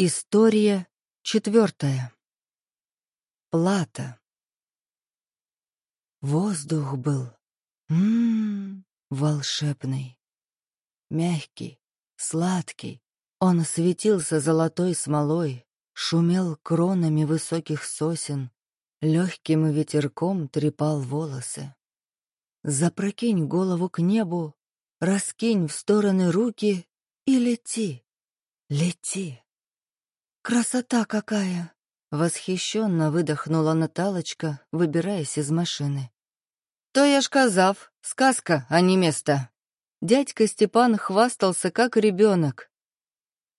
История четвертая. Плата. Воздух был м-м, волшебный, мягкий, сладкий. Он светился золотой смолой, шумел кронами высоких сосен, легким ветерком трепал волосы. Запрокинь голову к небу, раскинь в стороны руки и лети, лети. «Красота какая!» — восхищенно выдохнула Наталочка, выбираясь из машины. «То я ж казав, сказка, а не место!» Дядька Степан хвастался, как ребенок.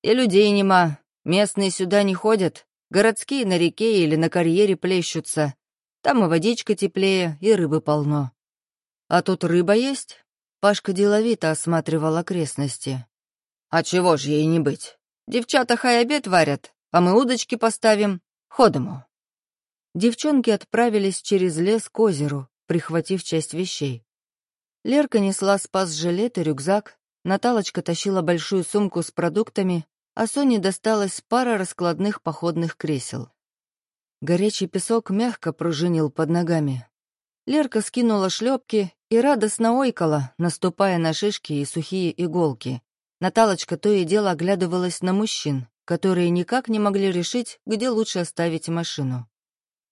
«И людей нема, местные сюда не ходят, городские на реке или на карьере плещутся. Там и водичка теплее, и рыбы полно. А тут рыба есть?» Пашка деловито осматривал окрестности. «А чего ж ей не быть? Девчата хай обед варят, а мы удочки поставим. Ходому». Девчонки отправились через лес к озеру, прихватив часть вещей. Лерка несла спас-жилет и рюкзак, Наталочка тащила большую сумку с продуктами, а Соне досталась пара раскладных походных кресел. Горячий песок мягко пружинил под ногами. Лерка скинула шлепки и радостно ойкала, наступая на шишки и сухие иголки. Наталочка то и дело оглядывалась на мужчин, которые никак не могли решить, где лучше оставить машину.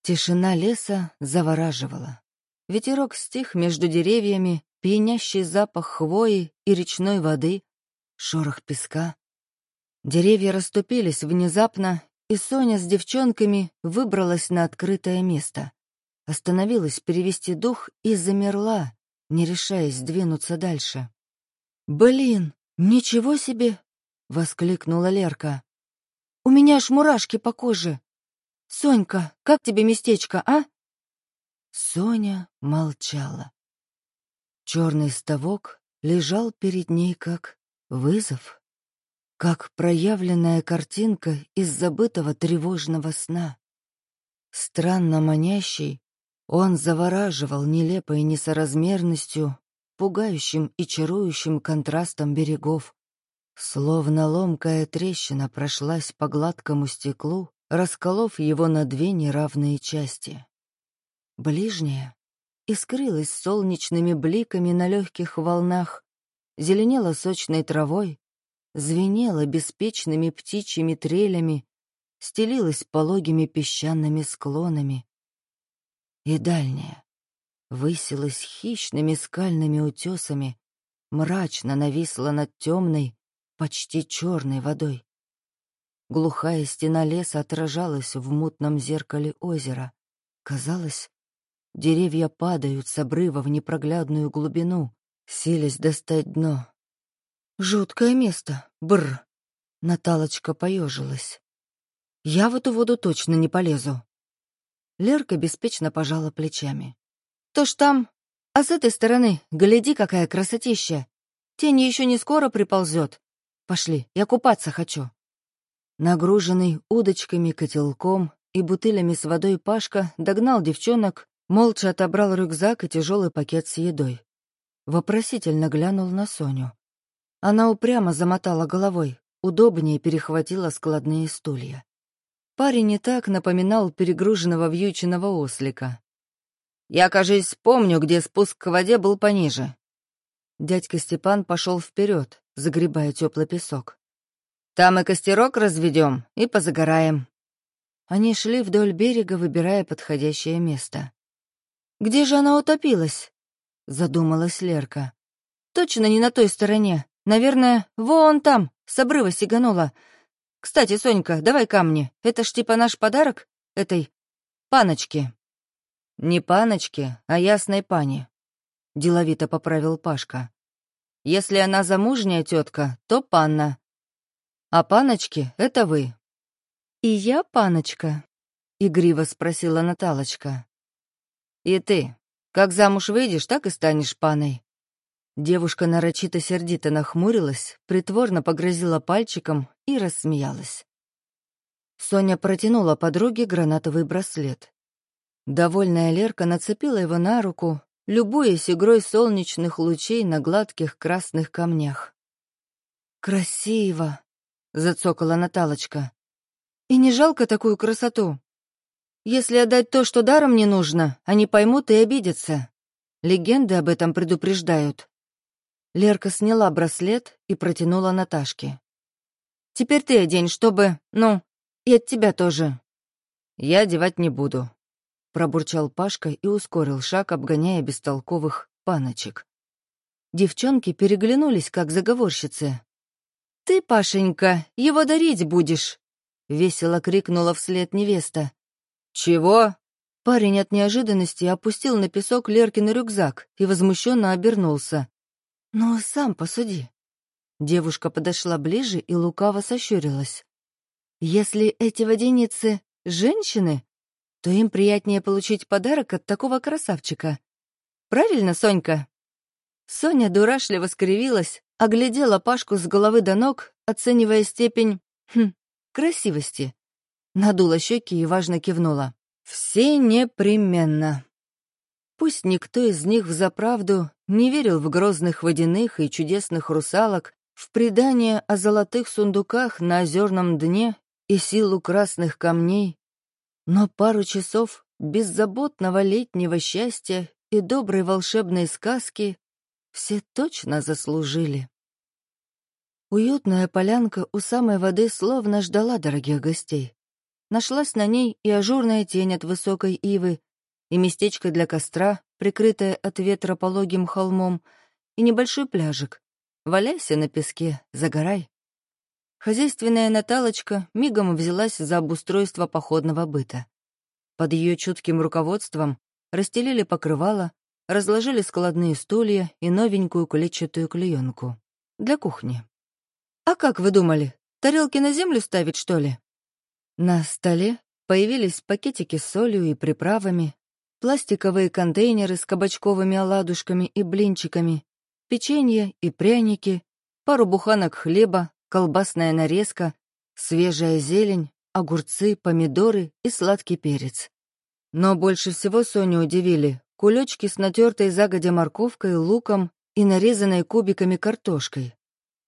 Тишина леса завораживала. Ветерок стих между деревьями, пьянящий запах хвои и речной воды, шорох песка. Деревья расступились внезапно, и Соня с девчонками выбралась на открытое место. Остановилась перевести дух и замерла, не решаясь двинуться дальше. «Блин, ничего себе!» — воскликнула Лерка. У меня аж мурашки по коже. Сонька, как тебе местечко, а? Соня молчала. Черный ставок лежал перед ней как вызов, как проявленная картинка из забытого тревожного сна. Странно манящий, он завораживал нелепой несоразмерностью, пугающим и чарующим контрастом берегов. Словно ломкая трещина прошлась по гладкому стеклу, расколов его на две неравные части. Ближняя искрылась солнечными бликами на легких волнах, зеленела сочной травой, звенела беспечными птичьими трелями, стелилась пологими песчаными склонами. И дальняя высилась хищными скальными утесами, мрачно нависла над темной, почти черной водой. Глухая стена леса отражалась в мутном зеркале озера. Казалось, деревья падают с обрыва в непроглядную глубину, селись достать дно. «Жуткое место, бр. Наталочка поежилась. «Я в эту воду точно не полезу». Лерка беспечно пожала плечами. «То ж там, а с этой стороны, гляди, какая красотища! Тень еще не скоро приползет, Пошли, я купаться хочу». Нагруженный удочками, котелком и бутылями с водой Пашка догнал девчонок, молча отобрал рюкзак и тяжелый пакет с едой. Вопросительно глянул на Соню. Она упрямо замотала головой, удобнее перехватила складные стулья. Парень и так напоминал перегруженного вьюченного ослика. «Я, кажись, помню, где спуск к воде был пониже». Дядька Степан пошел вперед, загребая теплый песок. «Там и костерок разведем, и позагораем». Они шли вдоль берега, выбирая подходящее место. «Где же она утопилась?» — задумалась Лерка. «Точно не на той стороне. Наверное, вон там, с обрыва сиганула. Кстати, Сонька, давай камни. Это ж типа наш подарок этой паночке». «Не паночке, а ясной пане», — деловито поправил Пашка. Если она замужняя тетка, то панна. А паночки — это вы». «И я паночка?» — игриво спросила Наталочка. «И ты. Как замуж выйдешь, так и станешь паной». Девушка нарочито сердито нахмурилась, притворно погрозила пальчиком и рассмеялась. Соня протянула подруге гранатовый браслет. Довольная Лерка нацепила его на руку любуясь игрой солнечных лучей на гладких красных камнях. «Красиво!» — зацокала Наталочка. И не жалко такую красоту? Если отдать то, что даром не нужно, они поймут и обидятся. Легенды об этом предупреждают. Лерка сняла браслет и протянула Наташке. «Теперь ты одень, чтобы... Ну, и от тебя тоже». «Я одевать не буду», — пробурчал Пашка и ускорил шаг, обгоняя бестолковых паночек. Девчонки переглянулись, как заговорщицы. «Ты, Пашенька, его дарить будешь!» — весело крикнула вслед невеста. «Чего?» Парень от неожиданности опустил на песок Леркин рюкзак и возмущенно обернулся. «Ну, сам посуди». Девушка подошла ближе и лукаво сощурилась. «Если эти воденицы — женщины, то им приятнее получить подарок от такого красавчика. Правильно, Сонька?» Соня дурашливо скривилась, оглядела Пашку с головы до ног, оценивая степень... Хм, красивости. Надула щеки и важно кивнула. «Все непременно». Пусть никто из них взаправду не верил в грозных водяных и чудесных русалок, в предание о золотых сундуках на озерном дне и силу красных камней, но пару часов беззаботного летнего счастья и доброй волшебной сказки все точно заслужили. Уютная полянка у самой воды словно ждала дорогих гостей. Нашлась на ней и ажурная тень от высокой ивы, и местечко для костра, прикрытое от ветра пологим холмом, и небольшой пляжик. Валяйся на песке, загорай. Хозяйственная Наталочка мигом взялась за обустройство походного быта. Под ее чутким руководством расстелили покрывало, разложили складные стулья и новенькую клетчатую клеенку. Для кухни. «А как вы думали, тарелки на землю ставить, что ли?» На столе появились пакетики с солью и приправами, пластиковые контейнеры с кабачковыми оладушками и блинчиками, печенье и пряники, пару буханок хлеба, колбасная нарезка, свежая зелень, огурцы, помидоры и сладкий перец. Но больше всего Соню удивили кулечки с натертой загодя морковкой, луком и нарезанной кубиками картошкой.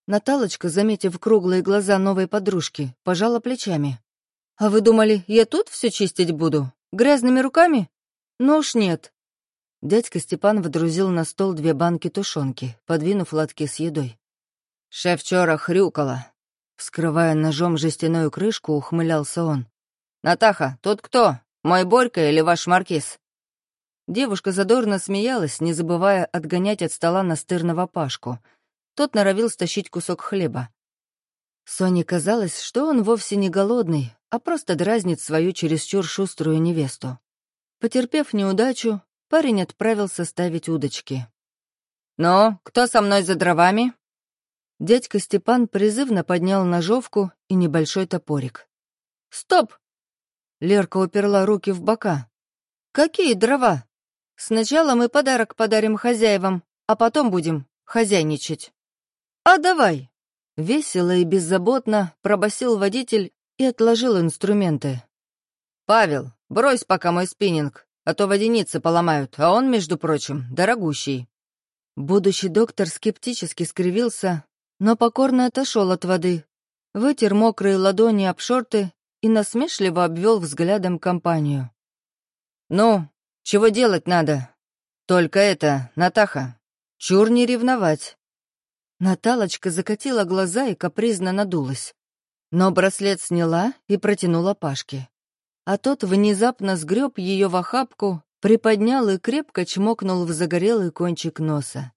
Наталочка, заметив круглые глаза новой подружки, пожала плечами. «А вы думали, я тут все чистить буду? Грязными руками? Ну уж нет». Дядька Степан водрузил на стол две банки тушенки, подвинув лотки с едой. «Шеф вчера хрюкала». Вскрывая ножом жестяную крышку, ухмылялся он. «Натаха, тут кто? Мой Борька или ваш маркиз?» Девушка задорно смеялась, не забывая отгонять от стола настырного Пашку. Тот норовил стащить кусок хлеба. Соне казалось, что он вовсе не голодный, а просто дразнит свою чересчур шуструю невесту. Потерпев неудачу, парень отправился ставить удочки. «Ну, кто со мной за дровами?» Дядька Степан призывно поднял ножовку и небольшой топорик. «Стоп!» Лерка уперла руки в бока. «Какие дрова? Сначала мы подарок подарим хозяевам, а потом будем хозяйничать. А давай. Весело и беззаботно пробасил водитель и отложил инструменты. «Павел, брось пока мой спиннинг, а то водяницы поломают, а он, между прочим, дорогущий». Будущий доктор скептически скривился, но покорно отошел от воды, вытер мокрые ладони об шорты и насмешливо обвел взглядом компанию. «Ну, чего делать надо? Только это, Натаха, чур не ревновать». Наталочка закатила глаза и капризно надулась. Но браслет сняла и протянула Пашке. А тот внезапно сгреб ее в охапку, приподнял и крепко чмокнул в загорелый кончик носа.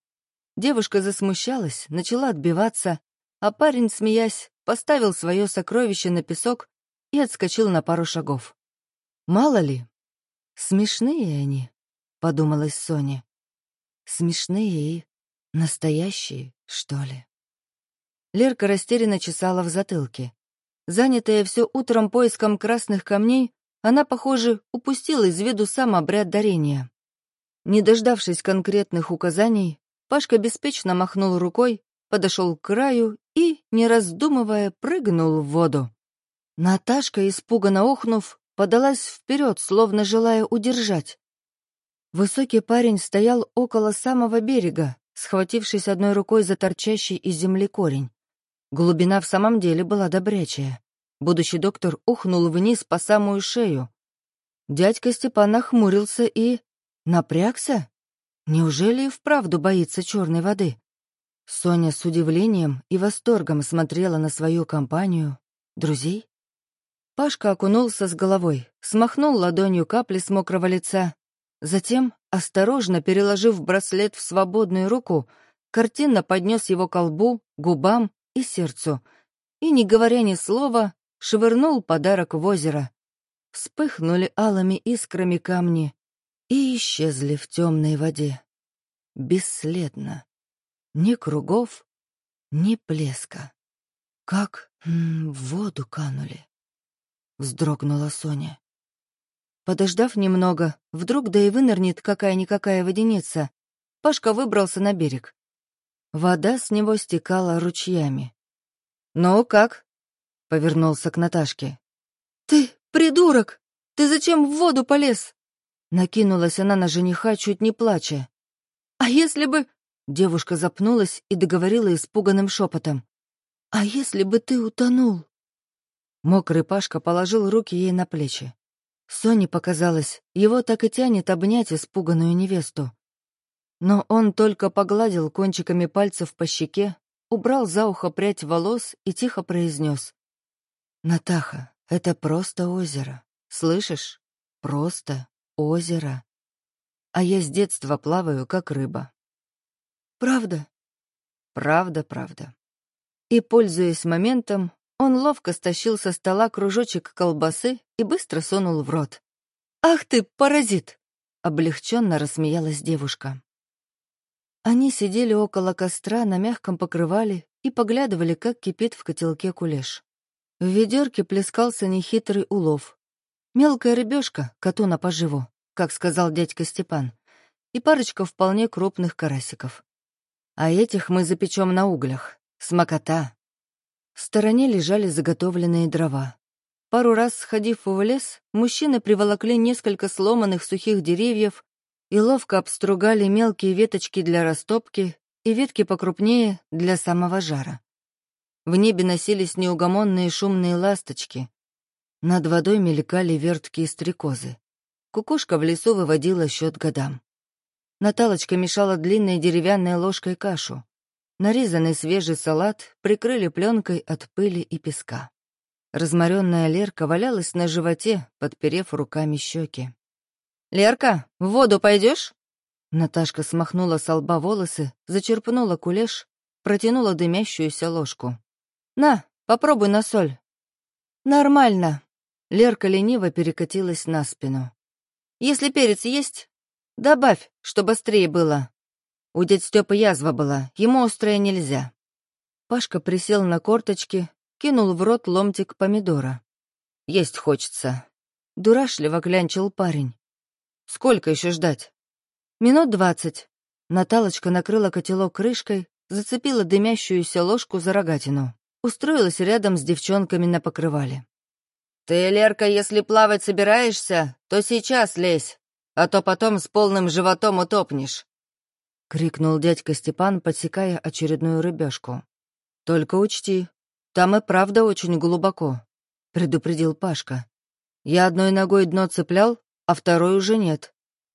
Девушка засмущалась, начала отбиваться, а парень, смеясь, поставил свое сокровище на песок и отскочил на пару шагов. Мало ли, Смешные они, подумалась Соня. Смешные и настоящие, что ли. Лерка растерянно чесала в затылке. Занятая все утром поиском красных камней, она, похоже, упустила из виду сам обряд дарения. Не дождавшись конкретных указаний, Пашка беспечно махнул рукой, подошел к краю и, не раздумывая, прыгнул в воду. Наташка, испуганно охнув, подалась вперед, словно желая удержать. Высокий парень стоял около самого берега, схватившись одной рукой за торчащий из земли корень. Глубина в самом деле была добрячая. Будущий доктор ухнул вниз по самую шею. Дядька Степан нахмурился и... напрягся? Неужели и вправду боится черной воды? Соня с удивлением и восторгом смотрела на свою компанию. Друзей? Пашка окунулся с головой, смахнул ладонью капли с мокрого лица. Затем, осторожно переложив браслет в свободную руку, картинно поднес его к лбу, губам и сердцу и, не говоря ни слова, швырнул подарок в озеро. Вспыхнули алыми искрами камни и исчезли в темной воде. Бесследно. Ни кругов, ни плеска. Как в воду канули. Вздрогнула Соня. Подождав немного, вдруг да и вынырнет какая-никакая водяница, Пашка выбрался на берег. Вода с него стекала ручьями. «Ну, как?» — повернулся к Наташке. «Ты придурок! Ты зачем в воду полез?» Накинулась она на жениха, чуть не плача. «А если бы...» — девушка запнулась и договорила испуганным шепотом. «А если бы ты утонул?» Мокрый Пашка положил руки ей на плечи. Соне показалось, его так и тянет обнять испуганную невесту. Но он только погладил кончиками пальцев по щеке, убрал за ухо прядь волос и тихо произнес. «Натаха, это просто озеро. Слышишь? Просто озеро. А я с детства плаваю, как рыба. Правда? Правда, правда. И, пользуясь моментом, он ловко стащил со стола кружочек колбасы и быстро сунул в рот. «Ах ты, паразит!» — облегченно рассмеялась девушка. Они сидели около костра на мягком покрывале и поглядывали, как кипит в котелке кулеш. В ведерке плескался нехитрый улов. Мелкая рыбешка, коту на поживу, как сказал дядька Степан, и парочка вполне крупных карасиков. А этих мы запечем на углях. Смокота. В стороне лежали заготовленные дрова. Пару раз сходив в лес, мужчины приволокли несколько сломанных сухих деревьев и ловко обстругали мелкие веточки для растопки и ветки покрупнее для самого жара. В небе носились неугомонные шумные ласточки. Над водой мелькали верткие стрекозы. Кукушка в лесу выводила счет годам. Наталочка мешала длинной деревянной ложкой кашу. Нарезанный свежий салат прикрыли пленкой от пыли и песка. Разморенная Лерка валялась на животе, подперев руками щеки. «Лерка, в воду пойдешь? Наташка смахнула с лба волосы, зачерпнула кулеш, протянула дымящуюся ложку. «На, попробуй на соль». «Нормально». Лерка лениво перекатилась на спину. «Если перец есть, добавь, чтобы острее было. У дядь Стёпы язва была, ему острое нельзя». Пашка присел на корточки, кинул в рот ломтик помидора. «Есть хочется». Дурашливо глянчил парень. «Сколько еще ждать?» «Минут двадцать». Наталочка накрыла котелок крышкой, зацепила дымящуюся ложку за рогатину устроилась рядом с девчонками на покрывале. «Ты, Лерка, если плавать собираешься, то сейчас лезь, а то потом с полным животом утопнешь», — крикнул дядька Степан, подсекая очередную рыбешку. «Только учти, там и правда очень глубоко», — предупредил Пашка. «Я одной ногой дно цеплял, а второй уже нет.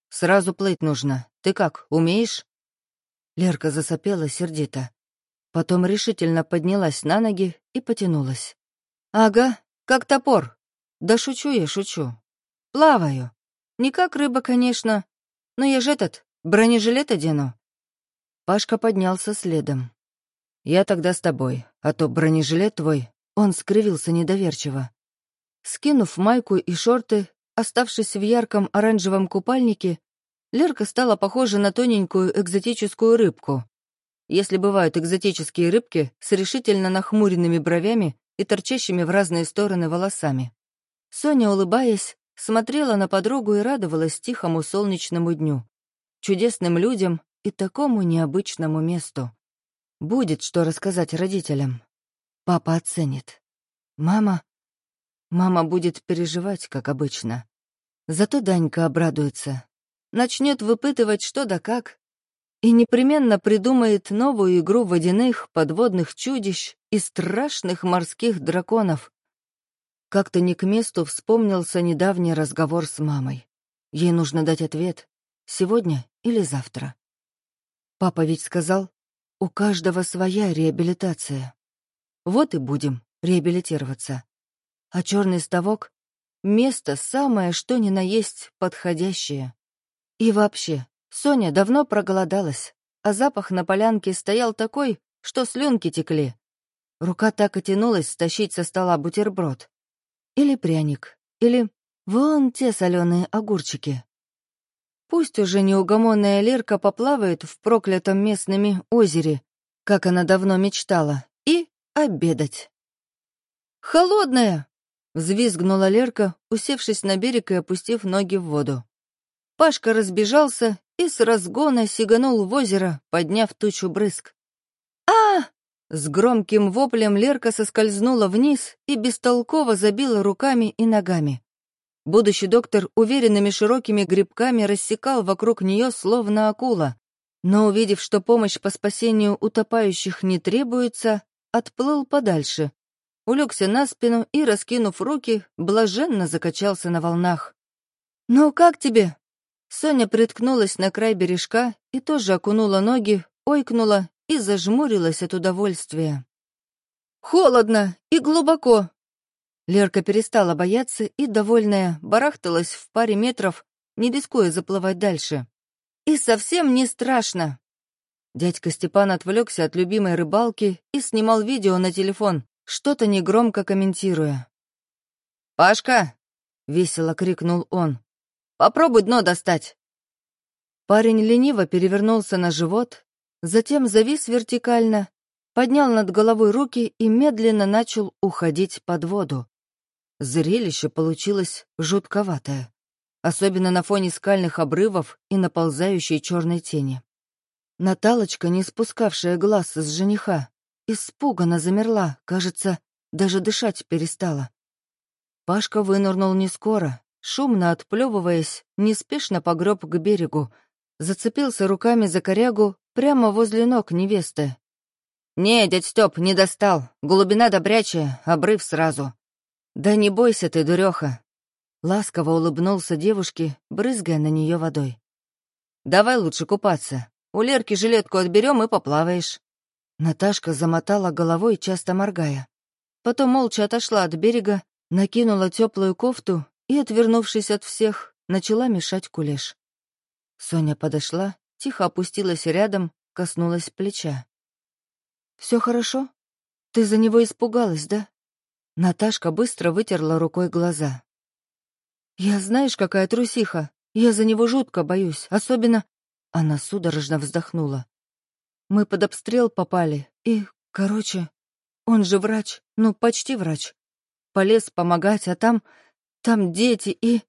Сразу плыть нужно. Ты как, умеешь?» Лерка засопела сердито. Потом решительно поднялась на ноги и потянулась. «Ага, как топор. Да шучу я, шучу. Плаваю. Не как рыба, конечно, но я же этот, бронежилет одену». Пашка поднялся следом. «Я тогда с тобой, а то бронежилет твой...» Он скривился недоверчиво. Скинув майку и шорты, оставшись в ярком оранжевом купальнике, Лерка стала похожа на тоненькую экзотическую рыбку, если бывают экзотические рыбки с решительно нахмуренными бровями и торчащими в разные стороны волосами. Соня, улыбаясь, смотрела на подругу и радовалась тихому солнечному дню, чудесным людям и такому необычному месту. Будет что рассказать родителям. Папа оценит. Мама... Мама будет переживать, как обычно. Зато Данька обрадуется. Начнет выпытывать что да как, и непременно придумает новую игру водяных подводных чудищ и страшных морских драконов. Как-то не к месту вспомнился недавний разговор с мамой. Ей нужно дать ответ. Сегодня или завтра. Папа ведь сказал, у каждого своя реабилитация. Вот и будем реабилитироваться. А черный ставок — место самое, что ни на есть, подходящее. И вообще, Соня давно проголодалась, а запах на полянке стоял такой, что слюнки текли. Рука так и тянулась стащить со стола бутерброд. Или пряник, или вон те соленые огурчики. Пусть уже неугомонная Лерка поплавает в проклятом местными озере, как она давно мечтала, и обедать. «Холодная!» — взвизгнула Лерка, усевшись на берег и опустив ноги в воду. Пашка разбежался и с разгона сиганул в озеро, подняв тучу брызг. С громким воплем Лерка соскользнула вниз и бестолково забила руками и ногами. Будущий доктор уверенными широкими грибками рассекал вокруг нее словно акула, но, увидев, что помощь по спасению утопающих не требуется, отплыл подальше, улегся на спину и, раскинув руки, блаженно закачался на волнах. «Ну, как тебе?» Соня приткнулась на край бережка и тоже окунула ноги, ойкнула и зажмурилась от удовольствия. «Холодно и глубоко!» Лерка перестала бояться и, довольная, барахталась в паре метров, не рискуя заплывать дальше. «И совсем не страшно!» Дядька Степан отвлекся от любимой рыбалки и снимал видео на телефон, что-то негромко комментируя. «Пашка!» — весело крикнул он. Попробуй дно достать!» Парень лениво перевернулся на живот, затем завис вертикально, поднял над головой руки и медленно начал уходить под воду. Зрелище получилось жутковатое, особенно на фоне скальных обрывов и наползающей черной тени. Наталочка, не спускавшая глаз с жениха, испуганно замерла, кажется, даже дышать перестала. Пашка вынырнул не скоро, шумно отплевываясь, неспешно погреб к берегу, зацепился руками за корягу прямо возле ног невесты. «Не, дядь Степ, не достал. Глубина добрячая, обрыв сразу». «Да не бойся ты, дуреха!» Ласково улыбнулся девушке, брызгая на нее водой. «Давай лучше купаться. У Лерки жилетку отберем и поплаваешь». Наташка замотала головой, часто моргая. Потом молча отошла от берега, накинула теплую кофту и, отвернувшись от всех, начала мешать кулеш. Соня подошла, тихо опустилась рядом, коснулась плеча. «Все хорошо? Ты за него испугалась, да?» Наташка быстро вытерла рукой глаза. «Я знаешь, какая трусиха. Я за него жутко боюсь, особенно...» Она судорожно вздохнула. «Мы под обстрел попали, и, короче, он же врач, ну, почти врач. Полез помогать, а там там дети и...»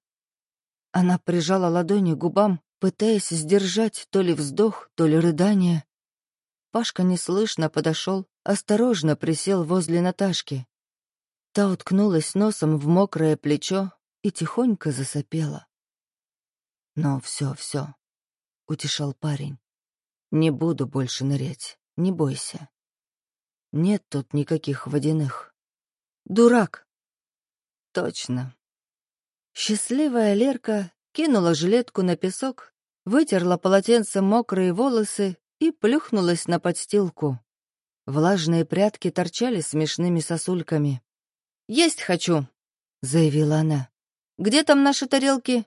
Она прижала ладони к губам, пытаясь сдержать то ли вздох, то ли рыдание. Пашка неслышно подошел, осторожно присел возле Наташки. Та уткнулась носом в мокрое плечо и тихонько засопела. «Ну, все, все», — утешал парень. «Не буду больше нырять, не бойся. Нет тут никаких водяных. Дурак!» «Точно, Счастливая Лерка кинула жилетку на песок, вытерла полотенцем мокрые волосы и плюхнулась на подстилку. Влажные прятки торчали смешными сосульками. «Есть хочу», — заявила она. «Где там наши тарелки?»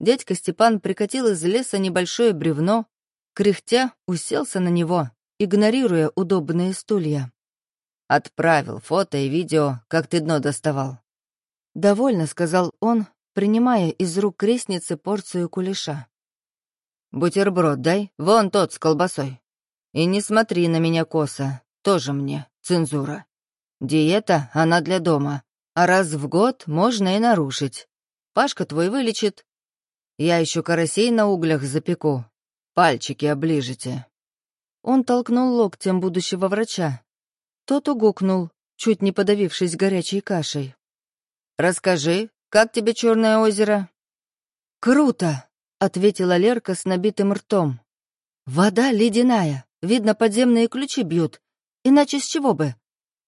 Дядька Степан прикатил из леса небольшое бревно, кряхтя уселся на него, игнорируя удобные стулья. «Отправил фото и видео, как ты дно доставал. «Довольно», — сказал он, принимая из рук крестницы порцию кулеша. «Бутерброд дай, вон тот с колбасой. И не смотри на меня косо, тоже мне, цензура. Диета, она для дома, а раз в год можно и нарушить. Пашка твой вылечит. Я еще карасей на углях запеку. Пальчики оближете». Он толкнул локтем будущего врача. Тот угукнул, чуть не подавившись горячей кашей. «Расскажи, как тебе Черное озеро?» «Круто!» — ответила Лерка с набитым ртом. «Вода ледяная, видно, подземные ключи бьют. Иначе с чего бы?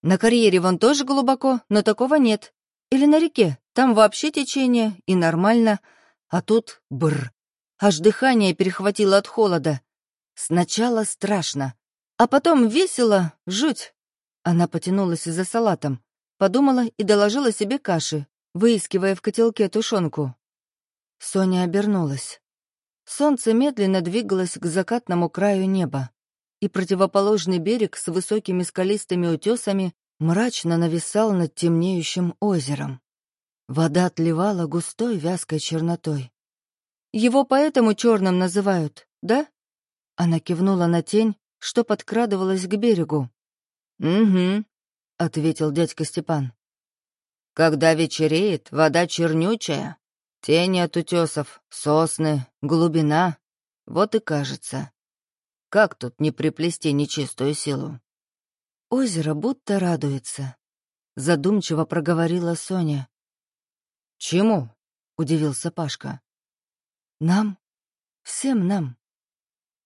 На карьере вон тоже глубоко, но такого нет. Или на реке, там вообще течение, и нормально. А тут бр. Аж дыхание перехватило от холода. Сначала страшно, а потом весело, жуть. Она потянулась за салатом, подумала и доложила себе каши, выискивая в котелке тушенку. Соня обернулась. Солнце медленно двигалось к закатному краю неба, и противоположный берег с высокими скалистыми утесами мрачно нависал над темнеющим озером. Вода отливала густой вязкой чернотой. «Его поэтому черным называют, да?» Она кивнула на тень, что подкрадывалась к берегу. «Угу», — ответил дядька Степан. «Когда вечереет, вода чернючая, тени от утесов, сосны, глубина. Вот и кажется. Как тут не приплести нечистую силу?» Озеро будто радуется. Задумчиво проговорила Соня. «Чему?» — удивился Пашка. «Нам. Всем нам.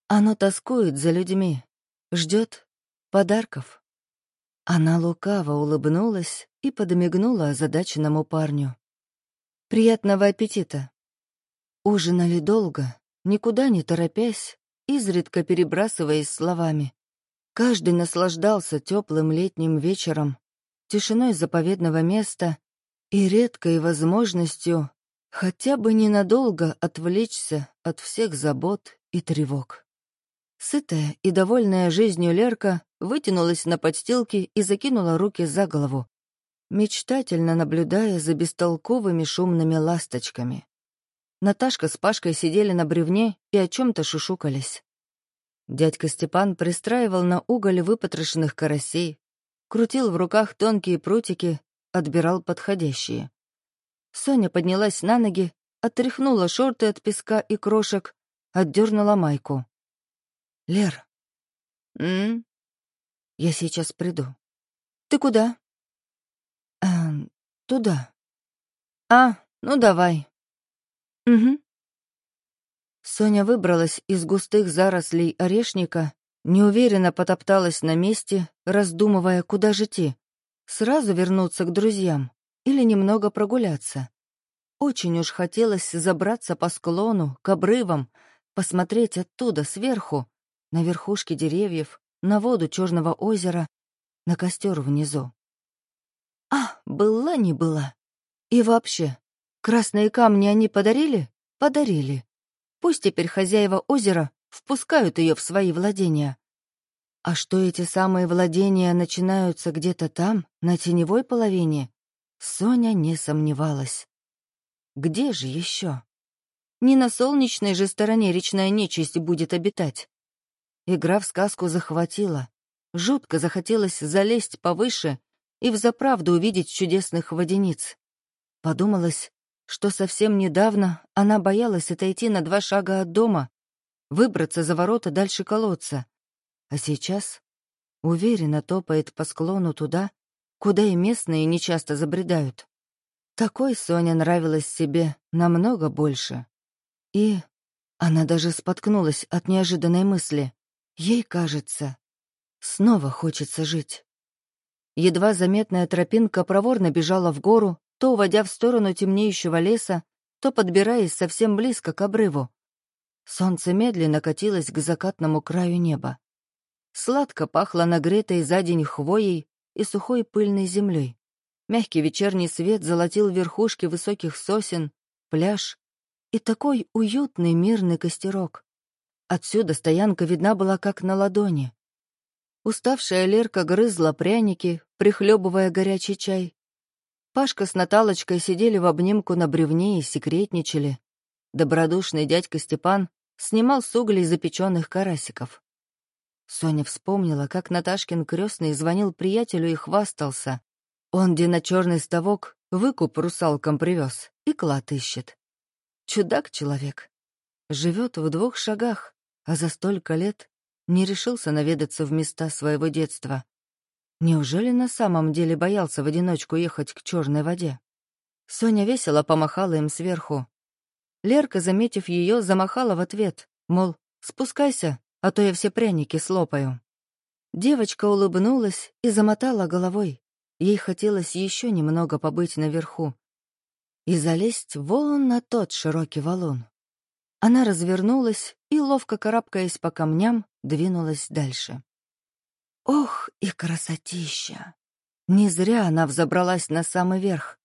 Оно тоскует за людьми, ждет подарков». Она лукаво улыбнулась и подмигнула озадаченному парню. «Приятного аппетита!» Ужинали долго, никуда не торопясь, изредка перебрасываясь словами. Каждый наслаждался теплым летним вечером, тишиной заповедного места и редкой возможностью хотя бы ненадолго отвлечься от всех забот и тревог. Сытая и довольная жизнью Лерка вытянулась на подстилке и закинула руки за голову, мечтательно наблюдая за бестолковыми шумными ласточками. Наташка с Пашкой сидели на бревне и о чем то шушукались. Дядька Степан пристраивал на уголь выпотрошенных карасей, крутил в руках тонкие прутики, отбирал подходящие. Соня поднялась на ноги, отряхнула шорты от песка и крошек, отдернула майку. «Лер». «М?» «Я сейчас приду». «Ты куда?» «Эм, туда». «А, ну давай». «Угу». Соня выбралась из густых зарослей орешника, неуверенно потопталась на месте, раздумывая, куда же идти. Сразу вернуться к друзьям или немного прогуляться. Очень уж хотелось забраться по склону, к обрывам, посмотреть оттуда, сверху, на верхушки деревьев, на воду Черного озера, на костер внизу. А, была не была. И вообще, красные камни они подарили? Подарили. Пусть теперь хозяева озера впускают ее в свои владения. А что эти самые владения начинаются где-то там, на теневой половине, Соня не сомневалась. Где же еще? Не на солнечной же стороне речная нечисть будет обитать. Игра в сказку захватила. Жутко захотелось залезть повыше и взаправду увидеть чудесных водяниц. Подумалось, что совсем недавно она боялась отойти на два шага от дома, выбраться за ворота дальше колодца, а сейчас уверенно топает по склону туда, куда и местные нечасто забредают. Такой Соня нравилась себе намного больше. И она даже споткнулась от неожиданной мысли. Ей кажется, снова хочется жить. Едва заметная тропинка проворно бежала в гору, то уводя в сторону темнеющего леса, то подбираясь совсем близко к обрыву. Солнце медленно катилось к закатному краю неба. Сладко пахло нагретой за день хвоей и сухой пыльной землей. Мягкий вечерний свет золотил верхушки высоких сосен, пляж и такой уютный мирный костерок. Отсюда стоянка видна была как на ладони. Уставшая Лерка грызла пряники, прихлебывая горячий чай. Пашка с Наталочкой сидели в обнимку на бревне и секретничали. Добродушный дядька Степан снимал с углей запеченных карасиков. Соня вспомнила, как Наташкин крестный звонил приятелю и хвастался. Он, где на черный ставок, выкуп русалкам привез и клад ищет. Чудак человек. Живет в двух шагах, а за столько лет не решился наведаться в места своего детства. Неужели на самом деле боялся в одиночку ехать к черной воде? Соня весело помахала им сверху. Лерка, заметив ее, замахала в ответ, мол, спускайся, а то я все пряники слопаю. Девочка улыбнулась и замотала головой. ей хотелось еще немного побыть наверху и залезть вон на тот широкий валун. Она развернулась и, ловко карабкаясь по камням, двинулась дальше. Ох, и красотища! Не зря она взобралась на самый верх.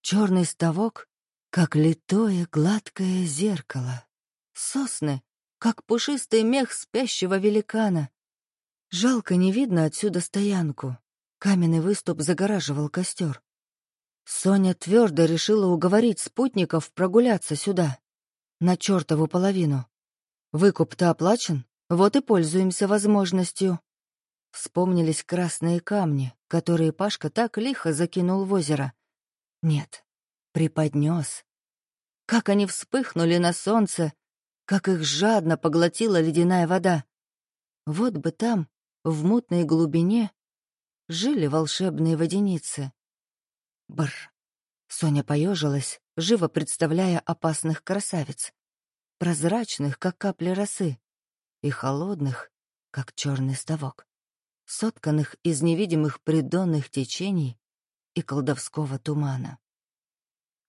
Черный ставок, как литое гладкое зеркало. Сосны, как пушистый мех спящего великана. Жалко, не видно отсюда стоянку. Каменный выступ загораживал костер. Соня твердо решила уговорить спутников прогуляться сюда, на чертову половину. Выкуп-то оплачен, вот и пользуемся возможностью. Вспомнились красные камни, которые Пашка так лихо закинул в озеро. Нет, преподнес. Как они вспыхнули на солнце, как их жадно поглотила ледяная вода. Вот бы там, в мутной глубине, жили волшебные водяницы. Бр. Соня поежилась, живо представляя опасных красавиц, прозрачных, как капли росы, и холодных, как черный ставок, сотканных из невидимых придонных течений и колдовского тумана.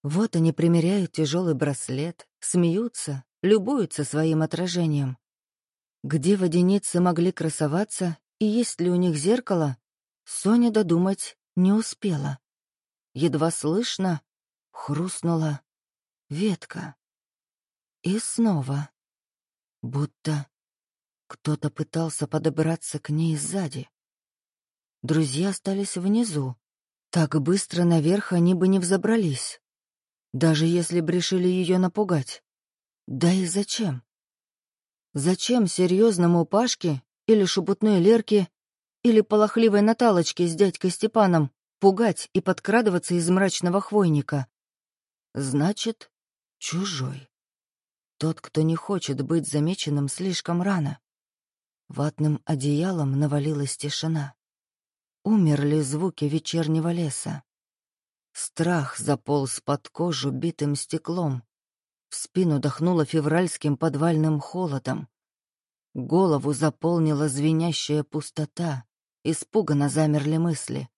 Вот они примеряют тяжелый браслет, смеются, любуются своим отражением. Где водяницы могли красоваться и есть ли у них зеркало, Соня додумать не успела. Едва слышно хрустнула ветка. И снова. Будто кто-то пытался подобраться к ней сзади. Друзья остались внизу. Так быстро наверх они бы не взобрались. Даже если б решили ее напугать. Да и зачем? Зачем серьезному Пашке или шебутной Лерке или полохливой Наталочке с дядькой Степаном пугать и подкрадываться из мрачного хвойника? Значит, чужой. Тот, кто не хочет быть замеченным слишком рано. Ватным одеялом навалилась тишина. Умерли звуки вечернего леса. Страх заполз под кожу битым стеклом, в спину дохнуло февральским подвальным холодом. Голову заполнила звенящая пустота, испуганно замерли мысли.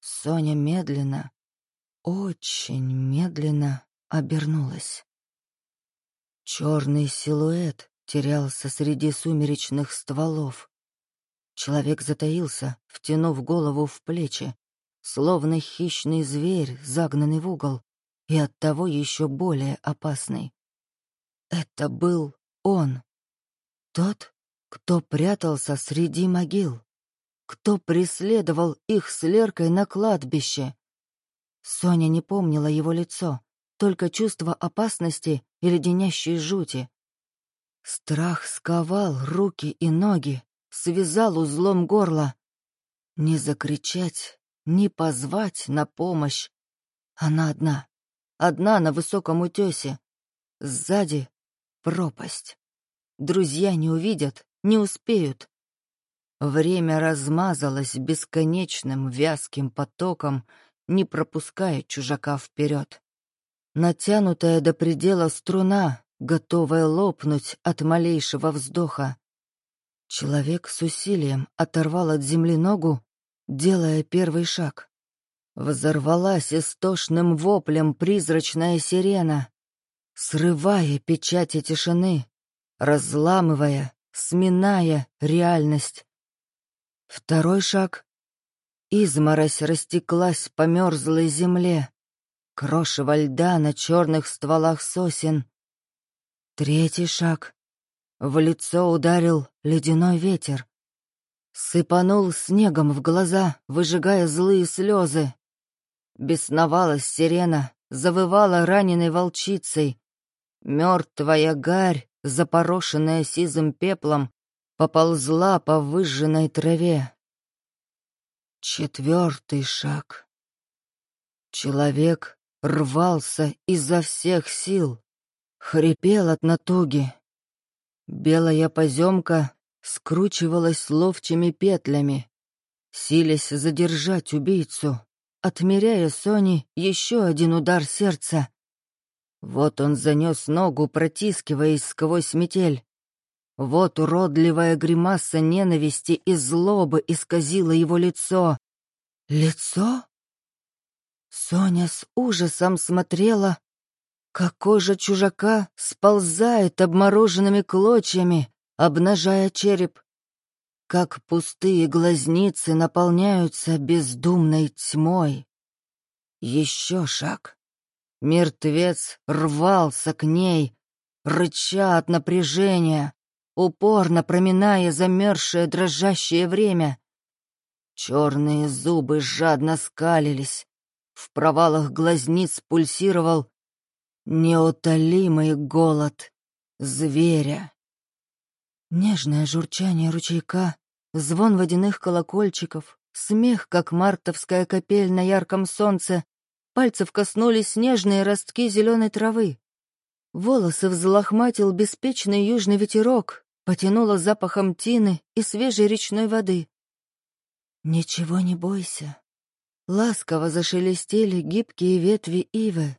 Соня медленно, очень медленно обернулась. Черный силуэт терялся среди сумеречных стволов. Человек затаился, втянув голову в плечи, словно хищный зверь, загнанный в угол и оттого еще более опасный. Это был он. Тот, кто прятался среди могил, кто преследовал их с Леркой на кладбище. Соня не помнила его лицо, только чувство опасности и леденящей жути. Страх сковал руки и ноги, связал узлом горло. Не закричать, не позвать на помощь. Она одна. Одна на высоком утесе. Сзади — пропасть. Друзья не увидят, не успеют. Время размазалось бесконечным вязким потоком, не пропуская чужака вперед. Натянутая до предела струна, готовая лопнуть от малейшего вздоха. Человек с усилием оторвал от земли ногу, делая первый шаг. Взорвалась истошным воплем призрачная сирена, срывая печати тишины, разламывая, сминая реальность. Второй шаг. Изморозь растеклась по мерзлой земле, крошево льда на черных стволах сосен. Третий шаг. В лицо ударил ледяной ветер. Сыпанул снегом в глаза, выжигая злые слезы. Бесновалась сирена, завывала раненой волчицей. Мертвая гарь, запорошенная сизым пеплом, поползла по выжженной траве. Четвертый шаг. Человек рвался изо всех сил, хрипел от натуги. Белая поземка скручивалась ловчими петлями, силясь задержать убийцу отмеряя Соне еще один удар сердца. Вот он занес ногу, протискиваясь сквозь метель. Вот уродливая гримаса ненависти и злобы исказила его лицо. Лицо? Соня с ужасом смотрела, как кожа чужака сползает обмороженными клочьями, обнажая череп, как пустые глазницы наполняются бездумной тьмой. Еще шаг. Мертвец рвался к ней, рыча от напряжения, упорно проминая замерзшее дрожащее время. Черные зубы жадно скалились, в провалах глазниц пульсировал неутолимый голод зверя. Нежное журчание ручейка, звон водяных колокольчиков, смех, как мартовская капель на ярком солнце, пальцев коснулись снежные ростки зеленой травы. Волосы взлохматил беспечный южный ветерок, потянуло запахом тины и свежей речной воды. «Ничего не бойся». Ласково зашелестели гибкие ветви ивы.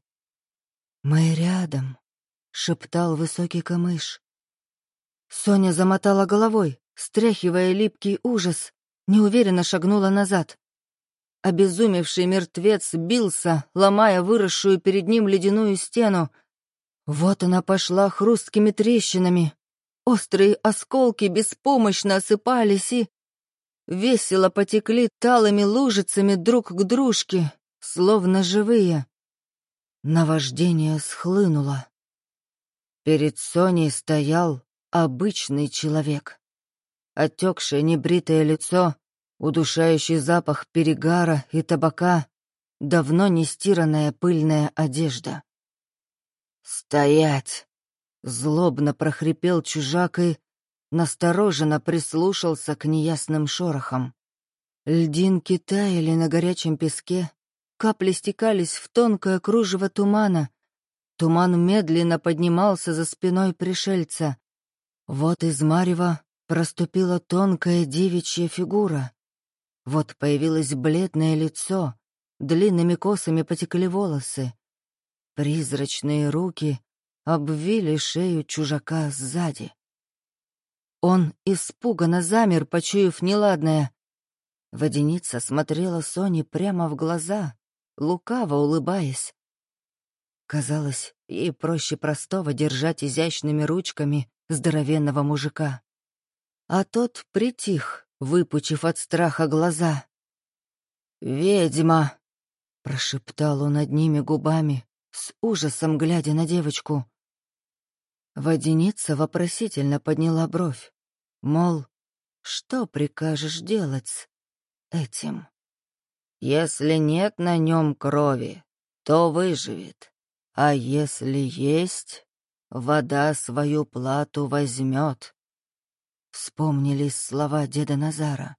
«Мы рядом», — шептал высокий камыш. Соня замотала головой, стряхивая липкий ужас, неуверенно шагнула назад. Обезумевший мертвец бился, ломая выросшую перед ним ледяную стену. Вот она пошла хрусткими трещинами. Острые осколки беспомощно осыпались и... Весело потекли талыми лужицами друг к дружке, словно живые. Наваждение схлынуло. Перед Соней стоял обычный человек. Отекшее небритое лицо, удушающий запах перегара и табака, давно не стиранная пыльная одежда. «Стоять!» — злобно прохрипел чужак и настороженно прислушался к неясным шорохам. Льдинки таяли на горячем песке, капли стекались в тонкое кружево тумана. Туман медленно поднимался за спиной пришельца. Вот из марева проступила тонкая девичья фигура. Вот появилось бледное лицо, длинными косами потекли волосы. Призрачные руки обвили шею чужака сзади. Он испуганно замер, почуяв неладное. Водяница смотрела Соне прямо в глаза, лукаво улыбаясь. Казалось, ей проще простого держать изящными ручками здоровенного мужика. А тот притих, выпучив от страха глаза. «Ведьма!» — прошептал он одними губами, с ужасом глядя на девочку. Водяница вопросительно подняла бровь, мол, что прикажешь делать с этим? Если нет на нем крови, то выживет, а если есть, вода свою плату возьмет. Вспомнились слова деда Назара.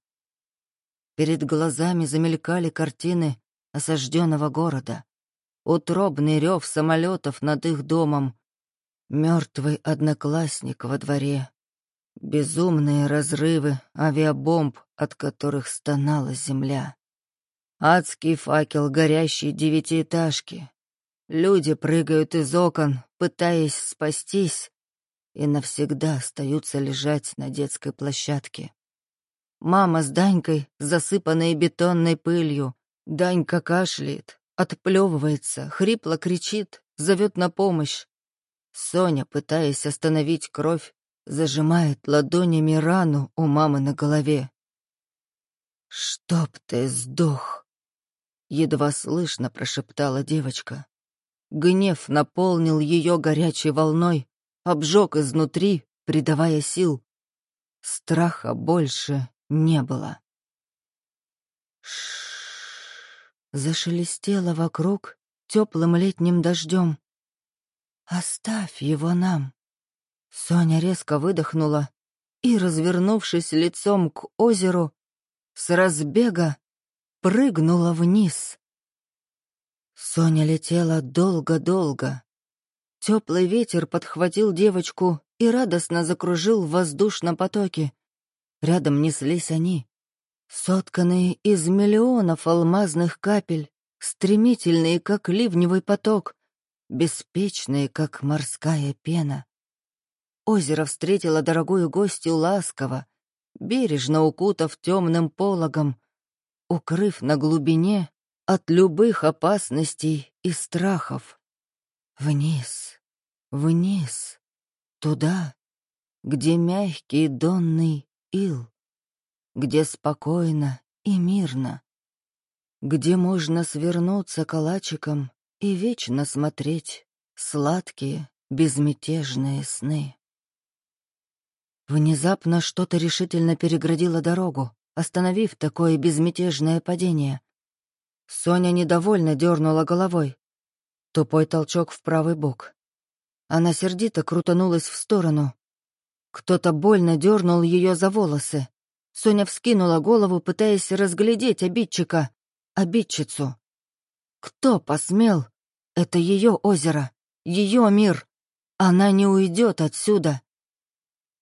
Перед глазами замелькали картины осажденного города, утробный рев самолетов над их домом, Мертвый одноклассник во дворе. Безумные разрывы авиабомб, от которых стонала земля. Адский факел горящей девятиэтажки. Люди прыгают из окон, пытаясь спастись, и навсегда остаются лежать на детской площадке. Мама с Данькой, засыпанной бетонной пылью. Данька кашляет, отплевывается, хрипло кричит, зовет на помощь. Соня, пытаясь остановить кровь, зажимает ладонями рану у мамы на голове. «Чтоб ты сдох!» — едва слышно прошептала девочка. Гнев наполнил ее горячей волной, обжег изнутри, придавая сил. Страха больше не было. Ш Зашелестело вокруг теплым летним дождем. «Оставь его нам!» Соня резко выдохнула и, развернувшись лицом к озеру, с разбега прыгнула вниз. Соня летела долго-долго. Теплый ветер подхватил девочку и радостно закружил в воздушном потоке. Рядом неслись они, сотканные из миллионов алмазных капель, стремительные, как ливневый поток, беспечные, как морская пена. Озеро встретило дорогую гостью ласково, бережно укутав темным пологом. Укрыв на глубине от любых опасностей и страхов. Вниз, вниз, туда, где мягкий донный ил, где спокойно и мирно, где можно свернуться калачиком и вечно смотреть сладкие, безмятежные сны. Внезапно что-то решительно переградило дорогу, остановив такое безмятежное падение. Соня недовольно дернула головой. Тупой толчок в правый бок. Она сердито крутанулась в сторону. Кто-то больно дернул ее за волосы. Соня вскинула голову, пытаясь разглядеть обидчика, обидчицу. Кто посмел? Это ее озеро, ее мир. Она не уйдет отсюда.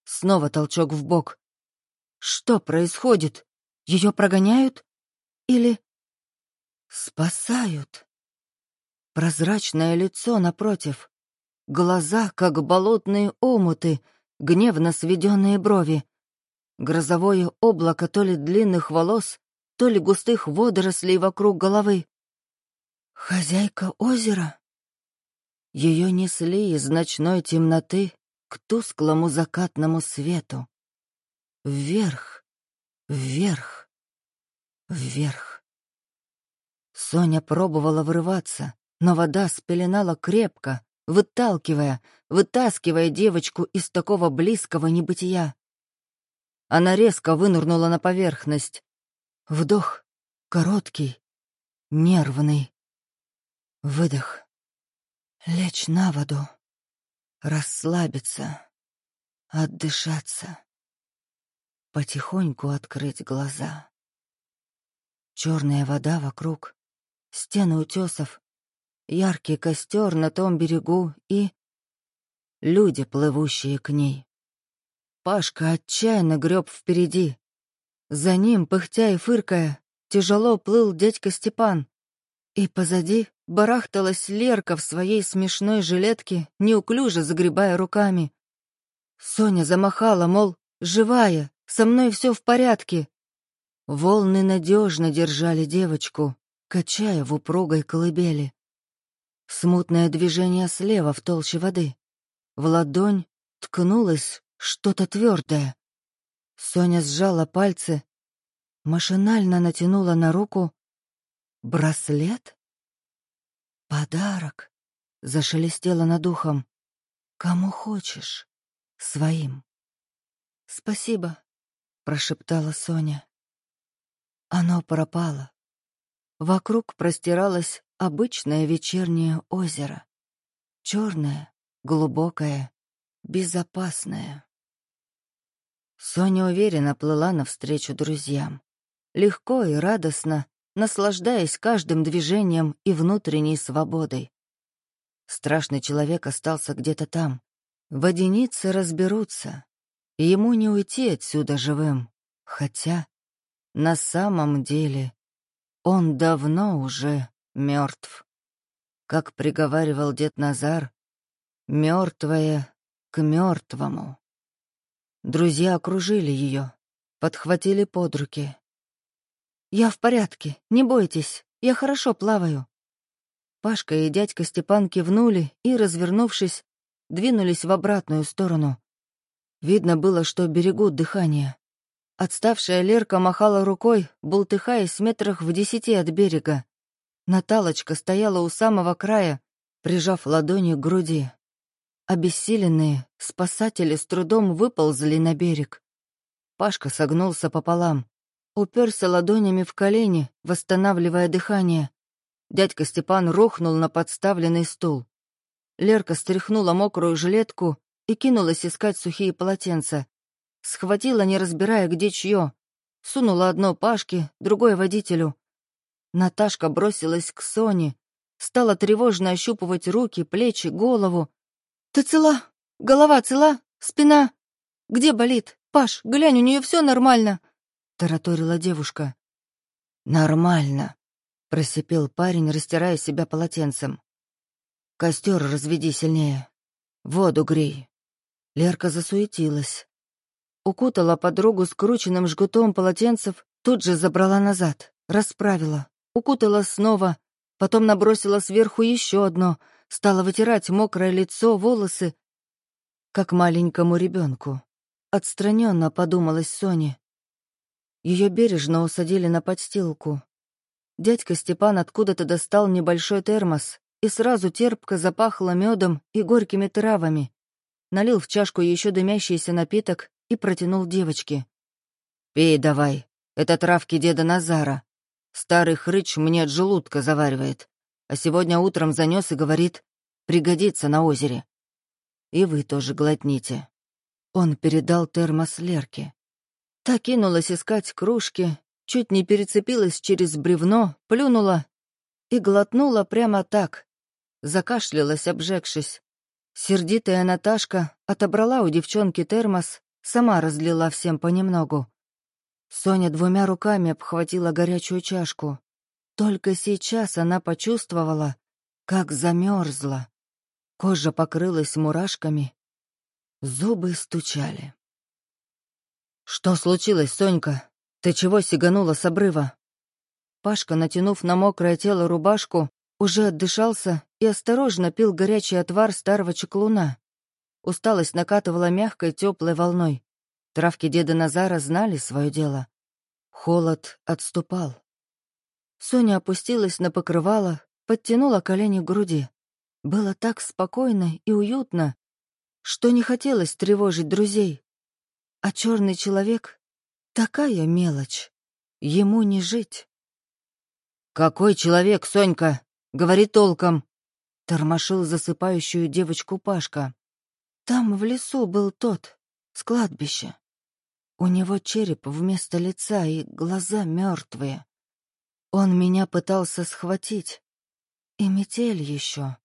Снова толчок в бок. Что происходит? Ее прогоняют? Или спасают? Прозрачное лицо напротив. Глаза, как болотные омуты, гневно сведенные брови. Грозовое облако то ли длинных волос, то ли густых водорослей вокруг головы. Хозяйка озера? Ее несли из ночной темноты к тусклому закатному свету. Вверх, вверх, вверх. Соня пробовала вырываться, но вода спеленала крепко, выталкивая, вытаскивая девочку из такого близкого небытия. Она резко вынырнула на поверхность. Вдох, короткий, нервный. Выдох. Лечь на воду. Расслабиться. Отдышаться. Потихоньку открыть глаза. Черная вода вокруг, стены утесов, яркий костер на том берегу и... Люди, плывущие к ней. Пашка отчаянно греб впереди. За ним, пыхтя и фыркая, тяжело плыл дядька Степан. И позади барахталась Лерка в своей смешной жилетке, неуклюже загребая руками. Соня замахала, мол, живая, со мной все в порядке. Волны надежно держали девочку, качая в упругой колыбели. Смутное движение слева в толще воды. В ладонь ткнулось что-то твердое. Соня сжала пальцы, машинально натянула на руку Браслет? Подарок, зашелестело над ухом. Кому хочешь, своим. Спасибо, прошептала Соня. Оно пропало. Вокруг простиралось обычное вечернее озеро. Черное, глубокое, безопасное. Соня уверенно плыла навстречу друзьям. Легко и радостно, наслаждаясь каждым движением и внутренней свободой. Страшный человек остался где-то там. Воденицы разберутся. Ему не уйти отсюда живым. Хотя, на самом деле, он давно уже мертв. Как приговаривал дед Назар, мертвое к мертвому. Друзья окружили ее, подхватили под руки, «Я в порядке, не бойтесь, я хорошо плаваю». Пашка и дядька Степан кивнули и, развернувшись, двинулись в обратную сторону. Видно было, что берегут дыхание. Отставшая Лерка махала рукой, бултыхаясь метрах в десяти от берега. Наталочка стояла у самого края, прижав ладони к груди. Обессиленные, спасатели с трудом выползли на берег. Пашка согнулся пополам уперся ладонями в колени, восстанавливая дыхание. Дядька Степан рухнул на подставленный стул. Лерка стряхнула мокрую жилетку и кинулась искать сухие полотенца. Схватила, не разбирая, где чье. Сунула одно Пашке, другое водителю. Наташка бросилась к Соне, стала тревожно ощупывать руки, плечи, голову. «Ты цела? Голова цела? Спина? Где болит? Паш, глянь, у нее все нормально!» — тараторила девушка. «Нормально», — просипел парень, растирая себя полотенцем. «Костер разведи сильнее. Воду грей». Лерка засуетилась. Укутала подругу скрученным жгутом полотенцев, тут же забрала назад. расправила, укутала снова, потом набросила сверху еще одно, стала вытирать мокрое лицо, волосы, как маленькому ребенку. Отстраненно подумалась Соне. Ее бережно усадили на подстилку. Дядька Степан откуда-то достал небольшой термос и сразу терпко запахло медом и горькими травами. Налил в чашку еще дымящийся напиток и протянул девочке. «Пей давай, это травки деда Назара. Старый хрыч мне от желудка заваривает, а сегодня утром занес и говорит, пригодится на озере. И вы тоже глотните». Он передал термос Лерке. Та кинулась искать кружки, чуть не перецепилась через бревно, плюнула и глотнула прямо так. Закашлялась, обжегшись. Сердитая Наташка отобрала у девчонки термос, сама разлила всем понемногу. Соня двумя руками обхватила горячую чашку. Только сейчас она почувствовала, как замерзла. Кожа покрылась мурашками. Зубы стучали. «Что случилось, Сонька? Ты чего сиганула с обрыва?» Пашка, натянув на мокрое тело рубашку, уже отдышался и осторожно пил горячий отвар старого чеклуна. Усталость накатывала мягкой теплой волной. Травки деда Назара знали свое дело. Холод отступал. Соня опустилась на покрывало, подтянула колени к груди. Было так спокойно и уютно, что не хотелось тревожить друзей. А черный человек — такая мелочь. Ему не жить. «Какой человек, Сонька? Говори толком!» — тормошил засыпающую девочку Пашка. «Там в лесу был тот, с кладбища. У него череп вместо лица и глаза мертвые. Он меня пытался схватить. И метель еще.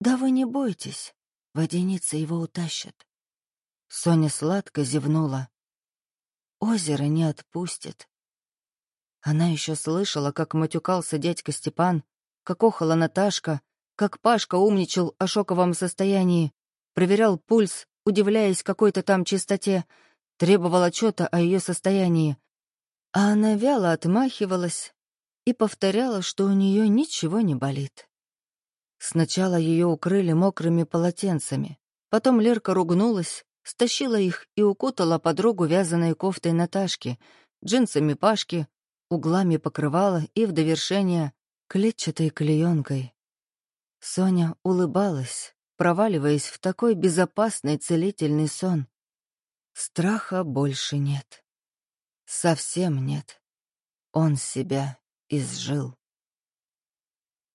Да вы не бойтесь, водяница его утащит. Соня сладко зевнула. Озеро не отпустит. Она еще слышала, как матюкался дядька Степан, как охала Наташка, как Пашка умничал о шоковом состоянии, проверял пульс, удивляясь какой-то там чистоте, требовал отчета о ее состоянии. А она вяло отмахивалась и повторяла, что у нее ничего не болит. Сначала ее укрыли мокрыми полотенцами, потом Лерка ругнулась, стащила их и укутала подругу вязаной кофтой Наташки, джинсами Пашки, углами покрывала и в довершение клетчатой клеенкой. Соня улыбалась, проваливаясь в такой безопасный целительный сон. Страха больше нет. Совсем нет. Он себя изжил.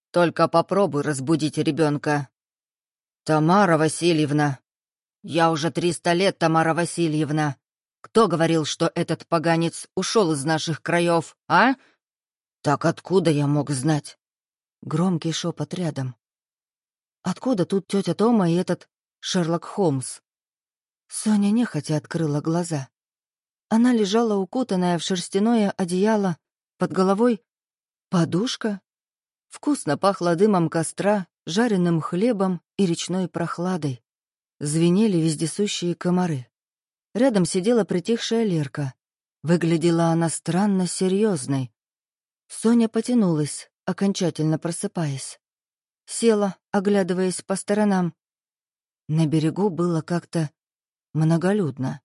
«Только попробуй разбудить ребенка. Тамара Васильевна, «Я уже триста лет, Тамара Васильевна. Кто говорил, что этот поганец ушел из наших краев, а? Так откуда я мог знать?» Громкий шепот рядом. «Откуда тут тетя Тома и этот Шерлок Холмс?» Соня нехотя открыла глаза. Она лежала укутанная в шерстяное одеяло, под головой подушка. Вкусно пахло дымом костра, жареным хлебом и речной прохладой. Звенели вездесущие комары. Рядом сидела притихшая Лерка. Выглядела она странно серьезной. Соня потянулась, окончательно просыпаясь. Села, оглядываясь по сторонам. На берегу было как-то многолюдно.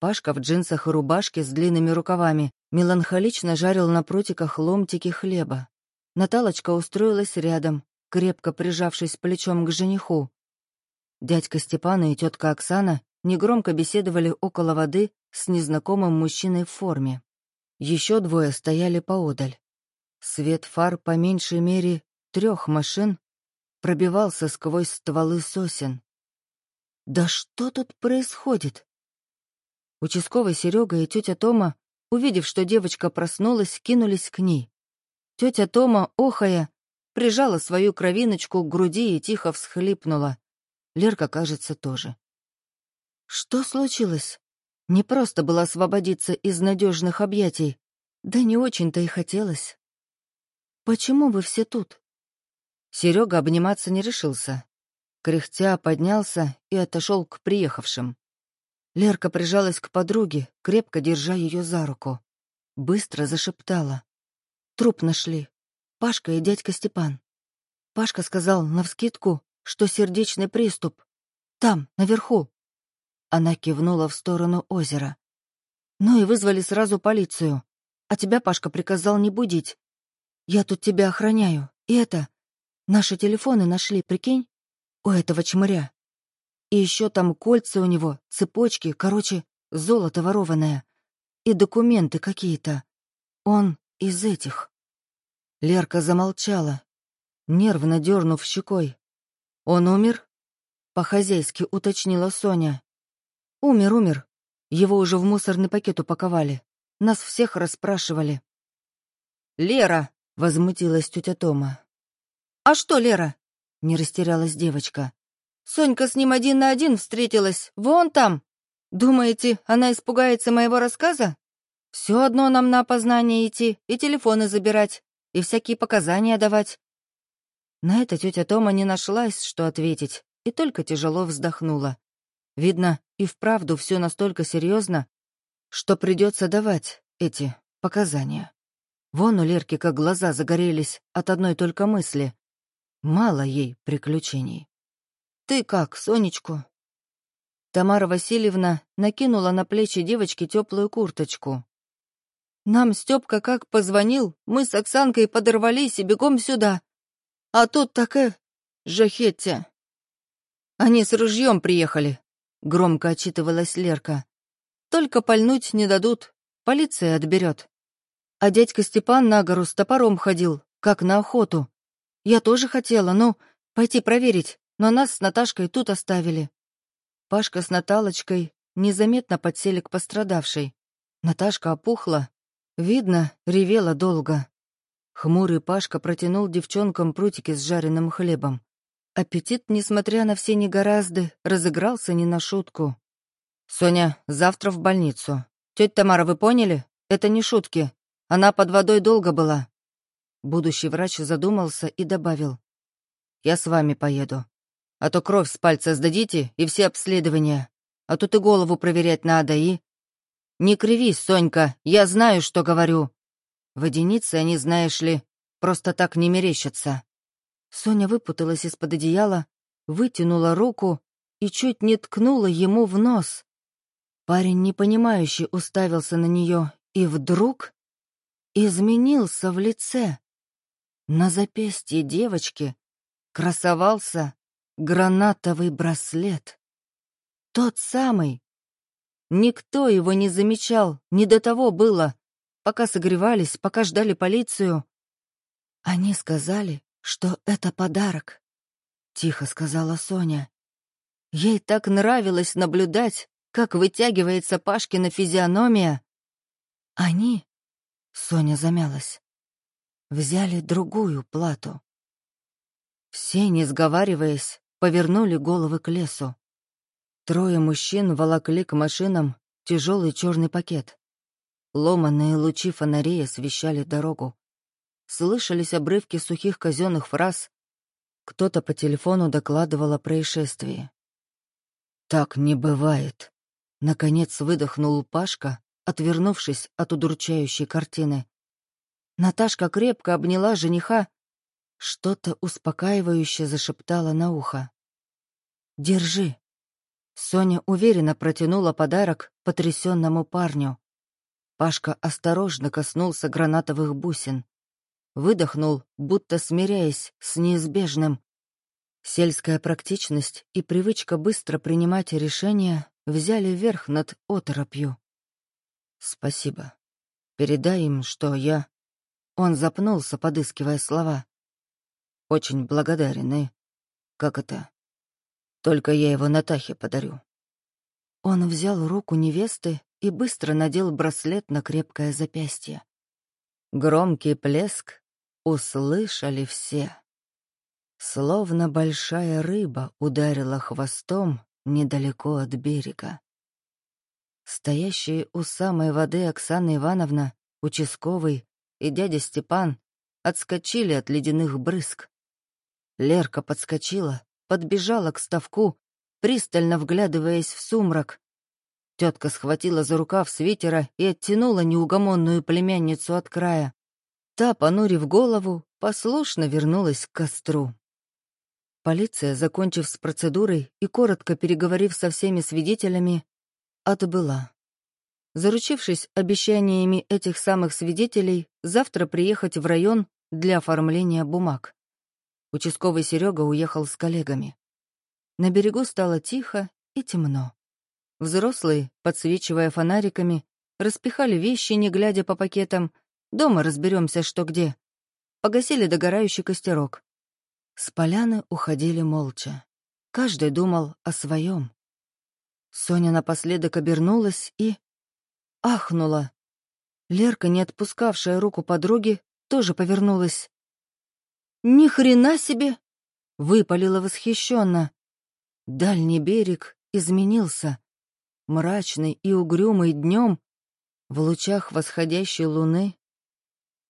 Пашка в джинсах и рубашке с длинными рукавами меланхолично жарил на прутиках ломтики хлеба. Наталочка устроилась рядом, крепко прижавшись плечом к жениху. Дядька Степана и тетка Оксана негромко беседовали около воды с незнакомым мужчиной в форме. Еще двое стояли поодаль. Свет фар по меньшей мере трех машин пробивался сквозь стволы сосен. «Да что тут происходит?» Участковый Серега и тетя Тома, увидев, что девочка проснулась, кинулись к ней. Тетя Тома, охая, прижала свою кровиночку к груди и тихо всхлипнула. Лерка, кажется, тоже. Что случилось? Не просто было освободиться из надежных объятий. Да не очень-то и хотелось. Почему вы все тут? Серега обниматься не решился. Кряхтя поднялся и отошел к приехавшим. Лерка прижалась к подруге, крепко держа ее за руку. Быстро зашептала. Труп нашли. Пашка и дядька Степан. Пашка сказал навскидку, что сердечный приступ. Там, наверху. Она кивнула в сторону озера. Ну и вызвали сразу полицию. А тебя Пашка приказал не будить. Я тут тебя охраняю. И это... Наши телефоны нашли, прикинь? У этого чмыря. И еще там кольца у него, цепочки, короче, золото ворованное. И документы какие-то. Он из этих. Лерка замолчала, нервно дернув щекой. «Он умер?» — по-хозяйски уточнила Соня. «Умер, умер. Его уже в мусорный пакет упаковали. Нас всех расспрашивали». «Лера!» — возмутилась тетя Тома. «А что, Лера?» — не растерялась девочка. «Сонька с ним один на один встретилась, вон там. Думаете, она испугается моего рассказа? Все одно нам на опознание идти и телефоны забирать и всякие показания давать. На это тетя Тома не нашлась, что ответить, и только тяжело вздохнула. Видно, и вправду все настолько серьезно, что придется давать эти показания. Вон у Лерки как глаза загорелись от одной только мысли. Мало ей приключений. «Ты как, Сонечку?» Тамара Васильевна накинула на плечи девочки теплую курточку, нам Степка как позвонил, мы с Оксанкой подорвались и бегом сюда. А тут такая жахетя. Они с ружьем приехали, громко отчитывалась Лерка. Только пальнуть не дадут, полиция отберет. А дядька Степан на гору с топором ходил, как на охоту. Я тоже хотела, ну, пойти проверить, но нас с Наташкой тут оставили. Пашка с Наталочкой незаметно подсели к пострадавшей. Наташка опухла, Видно, ревела долго. Хмурый Пашка протянул девчонкам прутики с жареным хлебом. Аппетит, несмотря на все негоразды, разыгрался не на шутку. «Соня, завтра в больницу. Тетя Тамара, вы поняли? Это не шутки. Она под водой долго была». Будущий врач задумался и добавил. «Я с вами поеду. А то кровь с пальца сдадите и все обследования. А тут и голову проверять надо, и...» «Не кривись, Сонька, я знаю, что говорю». Водяницы они, знаешь ли, просто так не мерещатся. Соня выпуталась из-под одеяла, вытянула руку и чуть не ткнула ему в нос. Парень непонимающе уставился на нее и вдруг изменился в лице. На запястье девочки красовался гранатовый браслет. Тот самый, Никто его не замечал, не до того было. Пока согревались, пока ждали полицию. Они сказали, что это подарок, — тихо сказала Соня. Ей так нравилось наблюдать, как вытягивается Пашкина физиономия. Они, — Соня замялась, — взяли другую плату. Все, не сговариваясь, повернули головы к лесу. Трое мужчин волокли к машинам тяжелый черный пакет. Ломанные лучи фонарей освещали дорогу. Слышались обрывки сухих казенных фраз. Кто-то по телефону докладывал о происшествии. «Так не бывает», — наконец выдохнул Пашка, отвернувшись от удручающей картины. Наташка крепко обняла жениха, что-то успокаивающе зашептала на ухо. «Держи», Соня уверенно протянула подарок потрясенному парню. Пашка осторожно коснулся гранатовых бусин. Выдохнул, будто смиряясь с неизбежным. Сельская практичность и привычка быстро принимать решения взяли верх над оторопью. «Спасибо. Передай им, что я...» Он запнулся, подыскивая слова. «Очень благодарен и... Как это? Только я его Натахе подарю». Он взял руку невесты и быстро надел браслет на крепкое запястье. Громкий плеск услышали все. Словно большая рыба ударила хвостом недалеко от берега. Стоящие у самой воды Оксана Ивановна, участковый и дядя Степан отскочили от ледяных брызг. Лерка подскочила, подбежала к ставку, пристально вглядываясь в сумрак. Тетка схватила за рукав свитера и оттянула неугомонную племянницу от края. та, понурив голову, послушно вернулась к костру. Полиция, закончив с процедурой и коротко переговорив со всеми свидетелями, отбыла. Заручившись обещаниями этих самых свидетелей, завтра приехать в район для оформления бумаг. Участковый Серега уехал с коллегами. На берегу стало тихо и темно. Взрослые, подсвечивая фонариками, распихали вещи, не глядя по пакетам. Дома разберемся, что где. Погасили догорающий костерок. С поляны уходили молча. Каждый думал о своем. Соня напоследок обернулась и... ахнула. Лерка, не отпускавшая руку подруги, тоже повернулась. «Ни хрена себе!» — выпалила восхищенно. Дальний берег изменился. Мрачный и угрюмый днем, в лучах восходящей луны,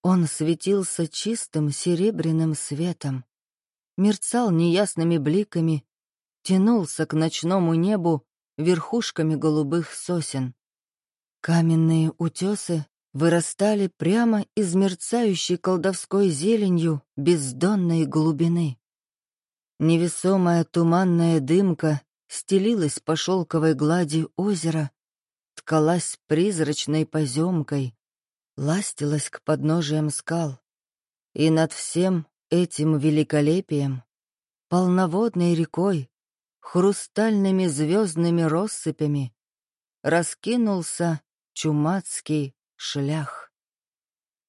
он светился чистым серебряным светом мерцал неясными бликами, тянулся к ночному небу верхушками голубых сосен. Каменные утесы вырастали прямо из мерцающей колдовской зеленью бездонной глубины. Невесомая туманная дымка стелилась по шелковой глади озера, ткалась призрачной поземкой, ластилась к подножиям скал. И над всем Этим великолепием, полноводной рекой, хрустальными звездными россыпями раскинулся чумацкий шлях.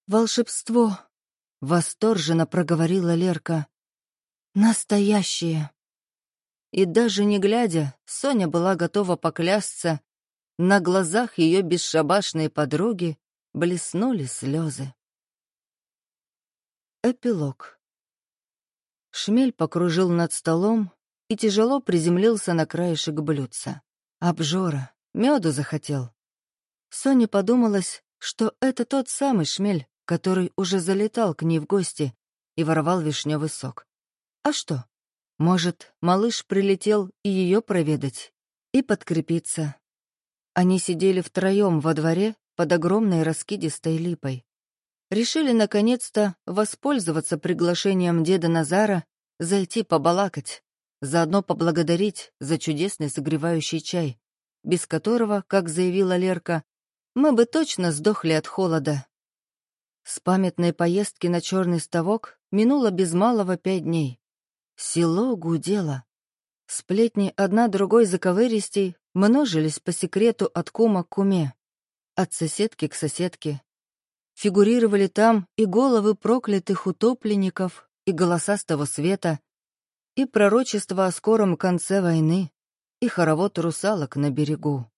«Волшебство!» — восторженно проговорила Лерка. «Настоящее!» И даже не глядя, Соня была готова поклясться, на глазах ее бесшабашной подруги блеснули слезы. Эпилог Шмель покружил над столом и тяжело приземлился на краешек блюдца. Обжора, меду захотел. Соне подумалось, что это тот самый шмель, который уже залетал к ней в гости и воровал вишневый сок. А что? Может, малыш прилетел и ее проведать, и подкрепиться. Они сидели втроем во дворе под огромной раскидистой липой решили наконец-то воспользоваться приглашением деда Назара зайти побалакать, заодно поблагодарить за чудесный согревающий чай, без которого, как заявила Лерка, мы бы точно сдохли от холода. С памятной поездки на черный ставок минуло без малого пять дней. Село гудело. Сплетни одна другой заковыристей множились по секрету от кума к куме, от соседки к соседке, Фигурировали там и головы проклятых утопленников, и голоса с того света, и пророчество о скором конце войны, и хоровод русалок на берегу.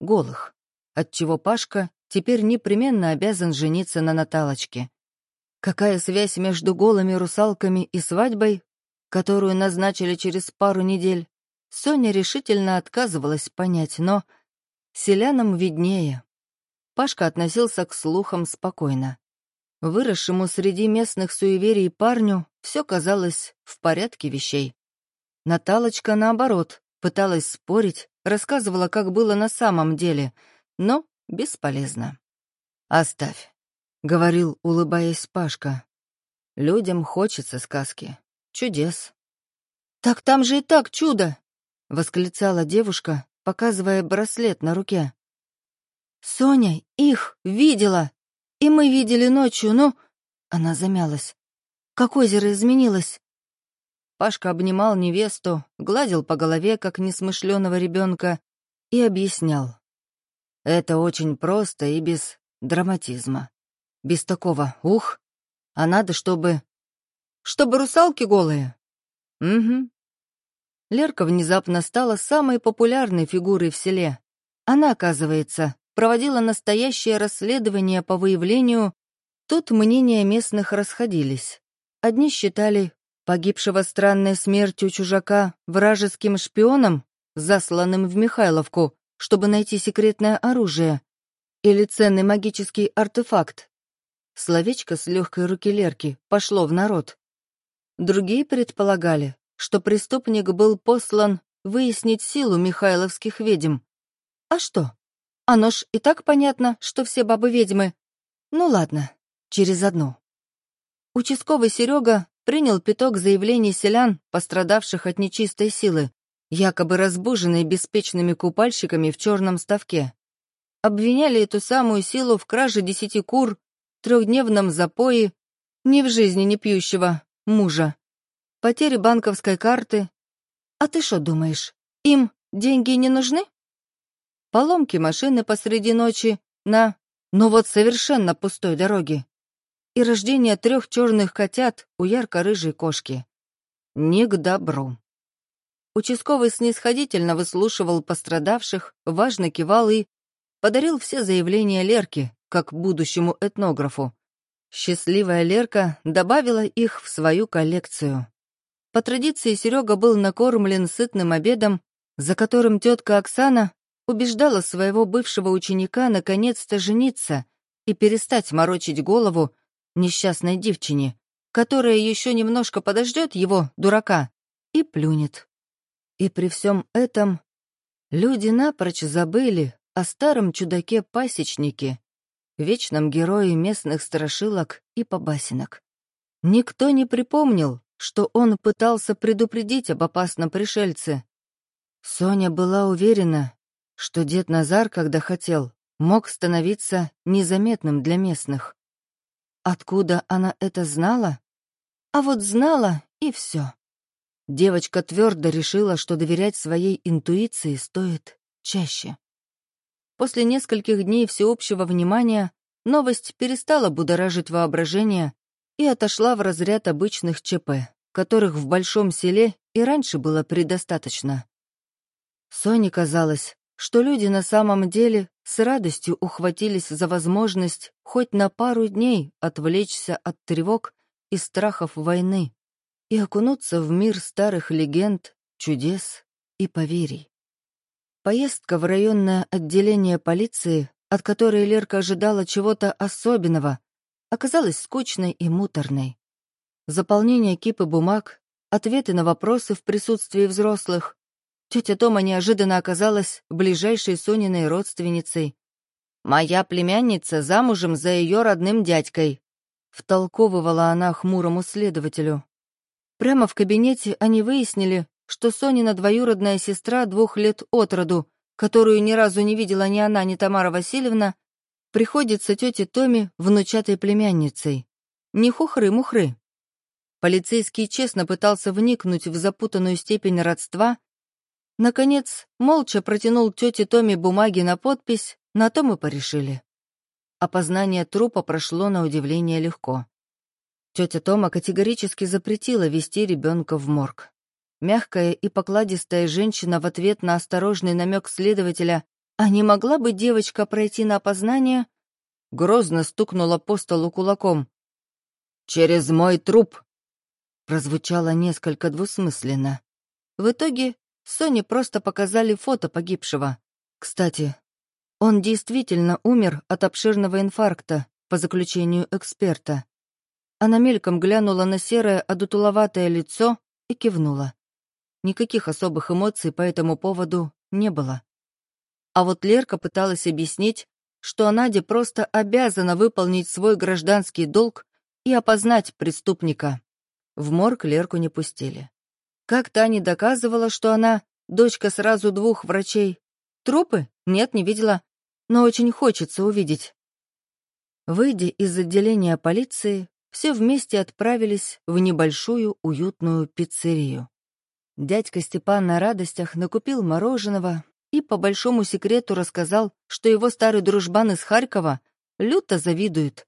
Голых, отчего Пашка теперь непременно обязан жениться на Наталочке. Какая связь между голыми русалками и свадьбой, которую назначили через пару недель, Соня решительно отказывалась понять, но селянам виднее. Пашка относился к слухам спокойно. Выросшему среди местных суеверий парню все казалось в порядке вещей. Наталочка, наоборот, пыталась спорить, рассказывала, как было на самом деле, но бесполезно. «Оставь», — говорил, улыбаясь Пашка. «Людям хочется сказки, чудес». «Так там же и так чудо!» — восклицала девушка, показывая браслет на руке. Соня их видела. И мы видели ночью, но...» Она замялась. «Как озеро изменилось?» Пашка обнимал невесту, гладил по голове, как несмышленого ребенка, и объяснял. «Это очень просто и без драматизма. Без такого «ух», а надо, чтобы... Чтобы русалки голые? Угу. Лерка внезапно стала самой популярной фигурой в селе. Она, оказывается, проводила настоящее расследование по выявлению, тут мнения местных расходились. Одни считали погибшего странной смертью чужака вражеским шпионом, засланным в Михайловку, чтобы найти секретное оружие, или ценный магический артефакт. Словечко с легкой руки Лерки пошло в народ. Другие предполагали, что преступник был послан выяснить силу михайловских ведьм. А что? Оно ж и так понятно, что все бабы ведьмы. Ну ладно, через одну. Участковый Серега принял пяток заявлений селян, пострадавших от нечистой силы, якобы разбуженной беспечными купальщиками в черном ставке. Обвиняли эту самую силу в краже десяти кур, трехдневном запое, ни в жизни не пьющего, мужа, потере банковской карты. А ты что думаешь, им деньги не нужны? Поломки машины посреди ночи на, ну вот совершенно пустой дороге. И рождение трех черных котят у ярко-рыжей кошки. Не к добру. Участковый снисходительно выслушивал пострадавших, важно кивал и подарил все заявления Лерке, как будущему этнографу. Счастливая Лерка добавила их в свою коллекцию. По традиции Серега был накормлен сытным обедом, за которым тетка Оксана убеждала своего бывшего ученика наконец-то жениться и перестать морочить голову несчастной девчине, которая еще немножко подождет его, дурака, и плюнет. И при всем этом люди напрочь забыли о старом чудаке-пасечнике, вечном герое местных страшилок и побасенок. Никто не припомнил, что он пытался предупредить об опасном пришельце. Соня была уверена, что дед Назар, когда хотел, мог становиться незаметным для местных. Откуда она это знала? А вот знала, и все. Девочка твердо решила, что доверять своей интуиции стоит чаще. После нескольких дней всеобщего внимания новость перестала будоражить воображение и отошла в разряд обычных ЧП, которых в большом селе и раньше было предостаточно. Соне казалось, что люди на самом деле с радостью ухватились за возможность хоть на пару дней отвлечься от тревог и страхов войны и окунуться в мир старых легенд, чудес и поверий. Поездка в районное отделение полиции, от которой Лерка ожидала чего-то особенного, оказалась скучной и муторной. Заполнение кипы бумаг, ответы на вопросы в присутствии взрослых. Тетя Тома неожиданно оказалась ближайшей Сониной родственницей. «Моя племянница замужем за ее родным дядькой», — втолковывала она хмурому следователю. Прямо в кабинете они выяснили, что Сонина двоюродная сестра двух лет от роду, которую ни разу не видела ни она, ни Тамара Васильевна, приходится тете Томе внучатой племянницей. Не хухры-мухры. Полицейский честно пытался вникнуть в запутанную степень родства. Наконец, молча протянул тете Томе бумаги на подпись, на то мы порешили. Опознание трупа прошло на удивление легко. Тетя Тома категорически запретила вести ребенка в морг. Мягкая и покладистая женщина в ответ на осторожный намек следователя «А не могла бы девочка пройти на опознание?» грозно стукнула по столу кулаком. «Через мой труп!» прозвучало несколько двусмысленно. В итоге Соне просто показали фото погибшего. Кстати, он действительно умер от обширного инфаркта, по заключению эксперта. Она мельком глянула на серое одутуловатое лицо и кивнула. Никаких особых эмоций по этому поводу не было. А вот Лерка пыталась объяснить, что Надя просто обязана выполнить свой гражданский долг и опознать преступника. В морг Лерку не пустили. Как Таня доказывала, что она дочка сразу двух врачей. Трупы? Нет, не видела, но очень хочется увидеть. Выйдя из отделения полиции, все вместе отправились в небольшую уютную пиццерию. Дядька Степан на радостях накупил мороженого и по большому секрету рассказал, что его старый дружбан из Харькова люто завидует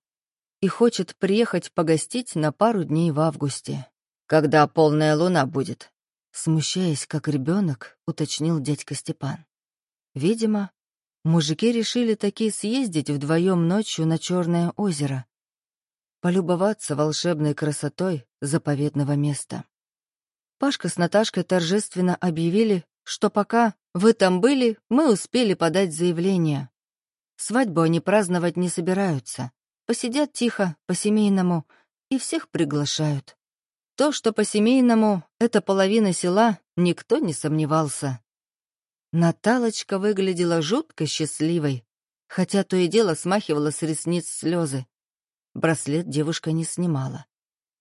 и хочет приехать погостить на пару дней в августе. «Когда полная луна будет?» Смущаясь, как ребенок, уточнил дядька Степан. Видимо, мужики решили таки съездить вдвоем ночью на Черное озеро, полюбоваться волшебной красотой заповедного места. Пашка с Наташкой торжественно объявили, что пока вы там были, мы успели подать заявление. Свадьбу они праздновать не собираются. Посидят тихо, по-семейному, и всех приглашают. То, что по-семейному — это половина села, никто не сомневался. Наталочка выглядела жутко счастливой, хотя то и дело смахивала с ресниц слезы. Браслет девушка не снимала.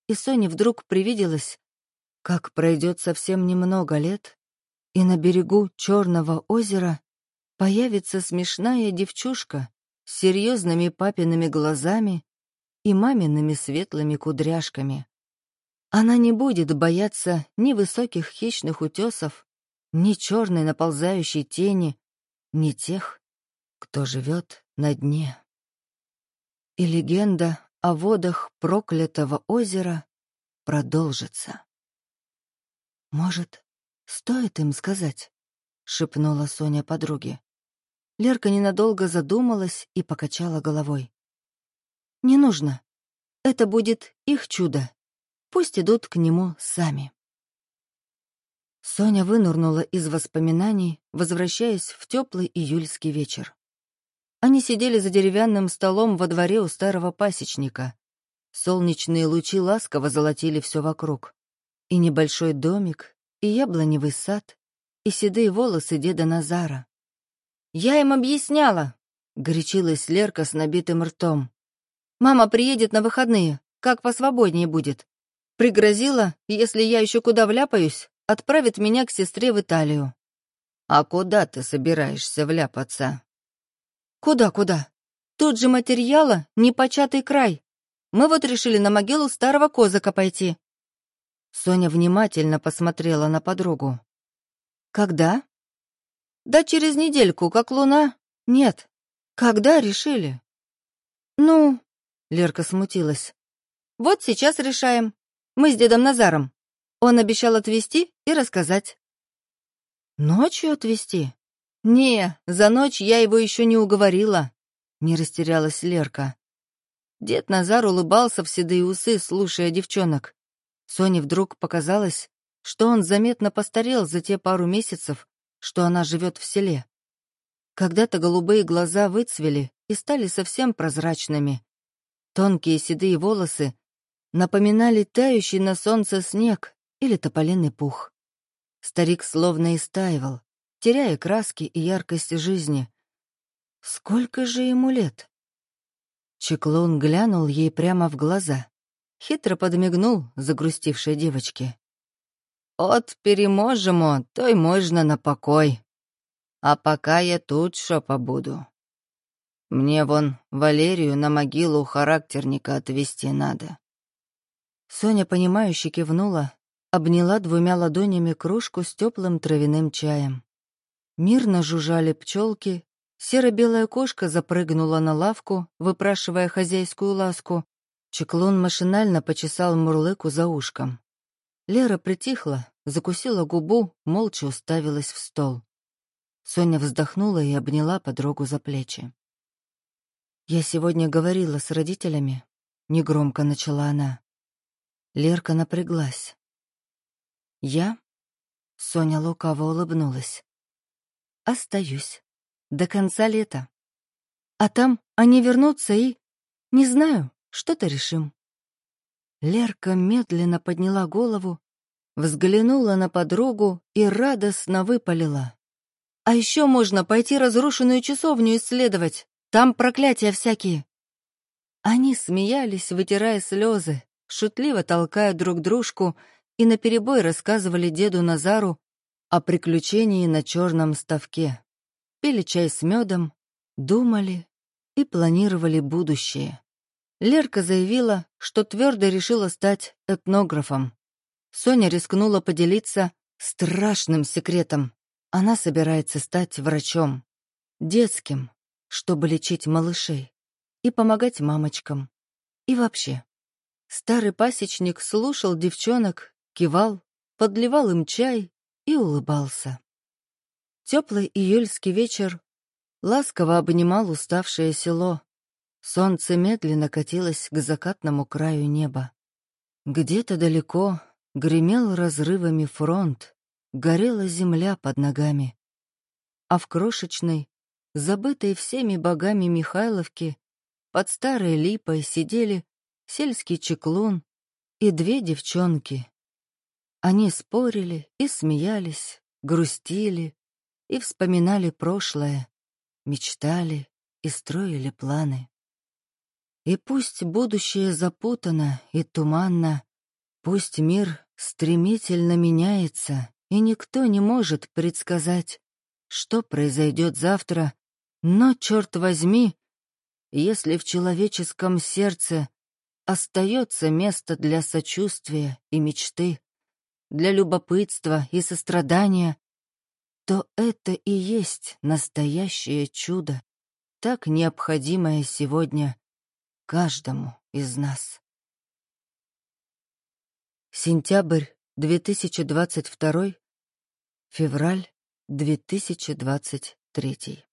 и Соне вдруг привиделось, как пройдет совсем немного лет, и на берегу Черного озера появится смешная девчушка с серьезными папиными глазами и мамиными светлыми кудряшками. Она не будет бояться ни высоких хищных утесов, ни черной наползающей тени, ни тех, кто живет на дне. И легенда о водах проклятого озера продолжится. «Может, стоит им сказать?» — шепнула Соня подруге. Лерка ненадолго задумалась и покачала головой. «Не нужно. Это будет их чудо. Пусть идут к нему сами». Соня вынурнула из воспоминаний, возвращаясь в теплый июльский вечер. Они сидели за деревянным столом во дворе у старого пасечника. Солнечные лучи ласково золотили все вокруг и небольшой домик, и яблоневый сад, и седые волосы деда Назара. «Я им объясняла», — горячилась Лерка с набитым ртом. «Мама приедет на выходные, как посвободнее будет. Пригрозила, если я еще куда вляпаюсь, отправит меня к сестре в Италию». «А куда ты собираешься вляпаться?» «Куда-куда? Тут же материала непочатый край. Мы вот решили на могилу старого козака пойти. Соня внимательно посмотрела на подругу. «Когда?» «Да через недельку, как луна. Нет. Когда решили?» «Ну...» — Лерка смутилась. «Вот сейчас решаем. Мы с дедом Назаром. Он обещал отвезти и рассказать». «Ночью отвезти?» «Не, за ночь я его еще не уговорила», — не растерялась Лерка. Дед Назар улыбался в седые усы, слушая девчонок. Соне вдруг показалось, что он заметно постарел за те пару месяцев, что она живет в селе. Когда-то голубые глаза выцвели и стали совсем прозрачными. Тонкие седые волосы напоминали тающий на солнце снег или тополиный пух. Старик словно истаивал, теряя краски и яркость жизни. Сколько же ему лет? Чеклун глянул ей прямо в глаза. Хитро подмигнул загрустившей девочке. «От переможемо, то й можно на покой. А пока я тут шо побуду. Мне вон Валерию на могилу характерника отвезти надо». Соня, понимающе кивнула, обняла двумя ладонями кружку с теплым травяным чаем. Мирно жужжали пчелки, серо-белая кошка запрыгнула на лавку, выпрашивая хозяйскую ласку, Чеклун машинально почесал Мурлыку за ушком. Лера притихла, закусила губу, молча уставилась в стол. Соня вздохнула и обняла подругу за плечи. «Я сегодня говорила с родителями», — негромко начала она. Лерка напряглась. «Я?» — Соня лукаво улыбнулась. «Остаюсь. До конца лета. А там они вернутся и... Не знаю, что-то решим». Лерка медленно подняла голову, взглянула на подругу и радостно выпалила. «А еще можно пойти разрушенную часовню исследовать. Там проклятия всякие». Они смеялись, вытирая слезы, шутливо толкая друг дружку и наперебой рассказывали деду Назару о приключении на черном ставке. Пили чай с медом, думали и планировали будущее. Лерка заявила, что твердо решила стать этнографом. Соня рискнула поделиться страшным секретом. Она собирается стать врачом. Детским, чтобы лечить малышей. И помогать мамочкам. И вообще. Старый пасечник слушал девчонок, кивал, подливал им чай и улыбался. Теплый июльский вечер ласково обнимал уставшее село. Солнце медленно катилось к закатному краю неба. Где-то далеко гремел разрывами фронт, горела земля под ногами. А в крошечной, забытой всеми богами Михайловке, под старой липой сидели сельский чеклун и две девчонки. Они спорили и смеялись, грустили и вспоминали прошлое, мечтали и строили планы. И пусть будущее запутано и туманно, Пусть мир стремительно меняется, и никто не может предсказать, что произойдет завтра, но, черт возьми, если в человеческом сердце остается место для сочувствия и мечты, для любопытства и сострадания, то это и есть настоящее чудо, так необходимое сегодня каждому из нас. Сентябрь 2022, февраль 2023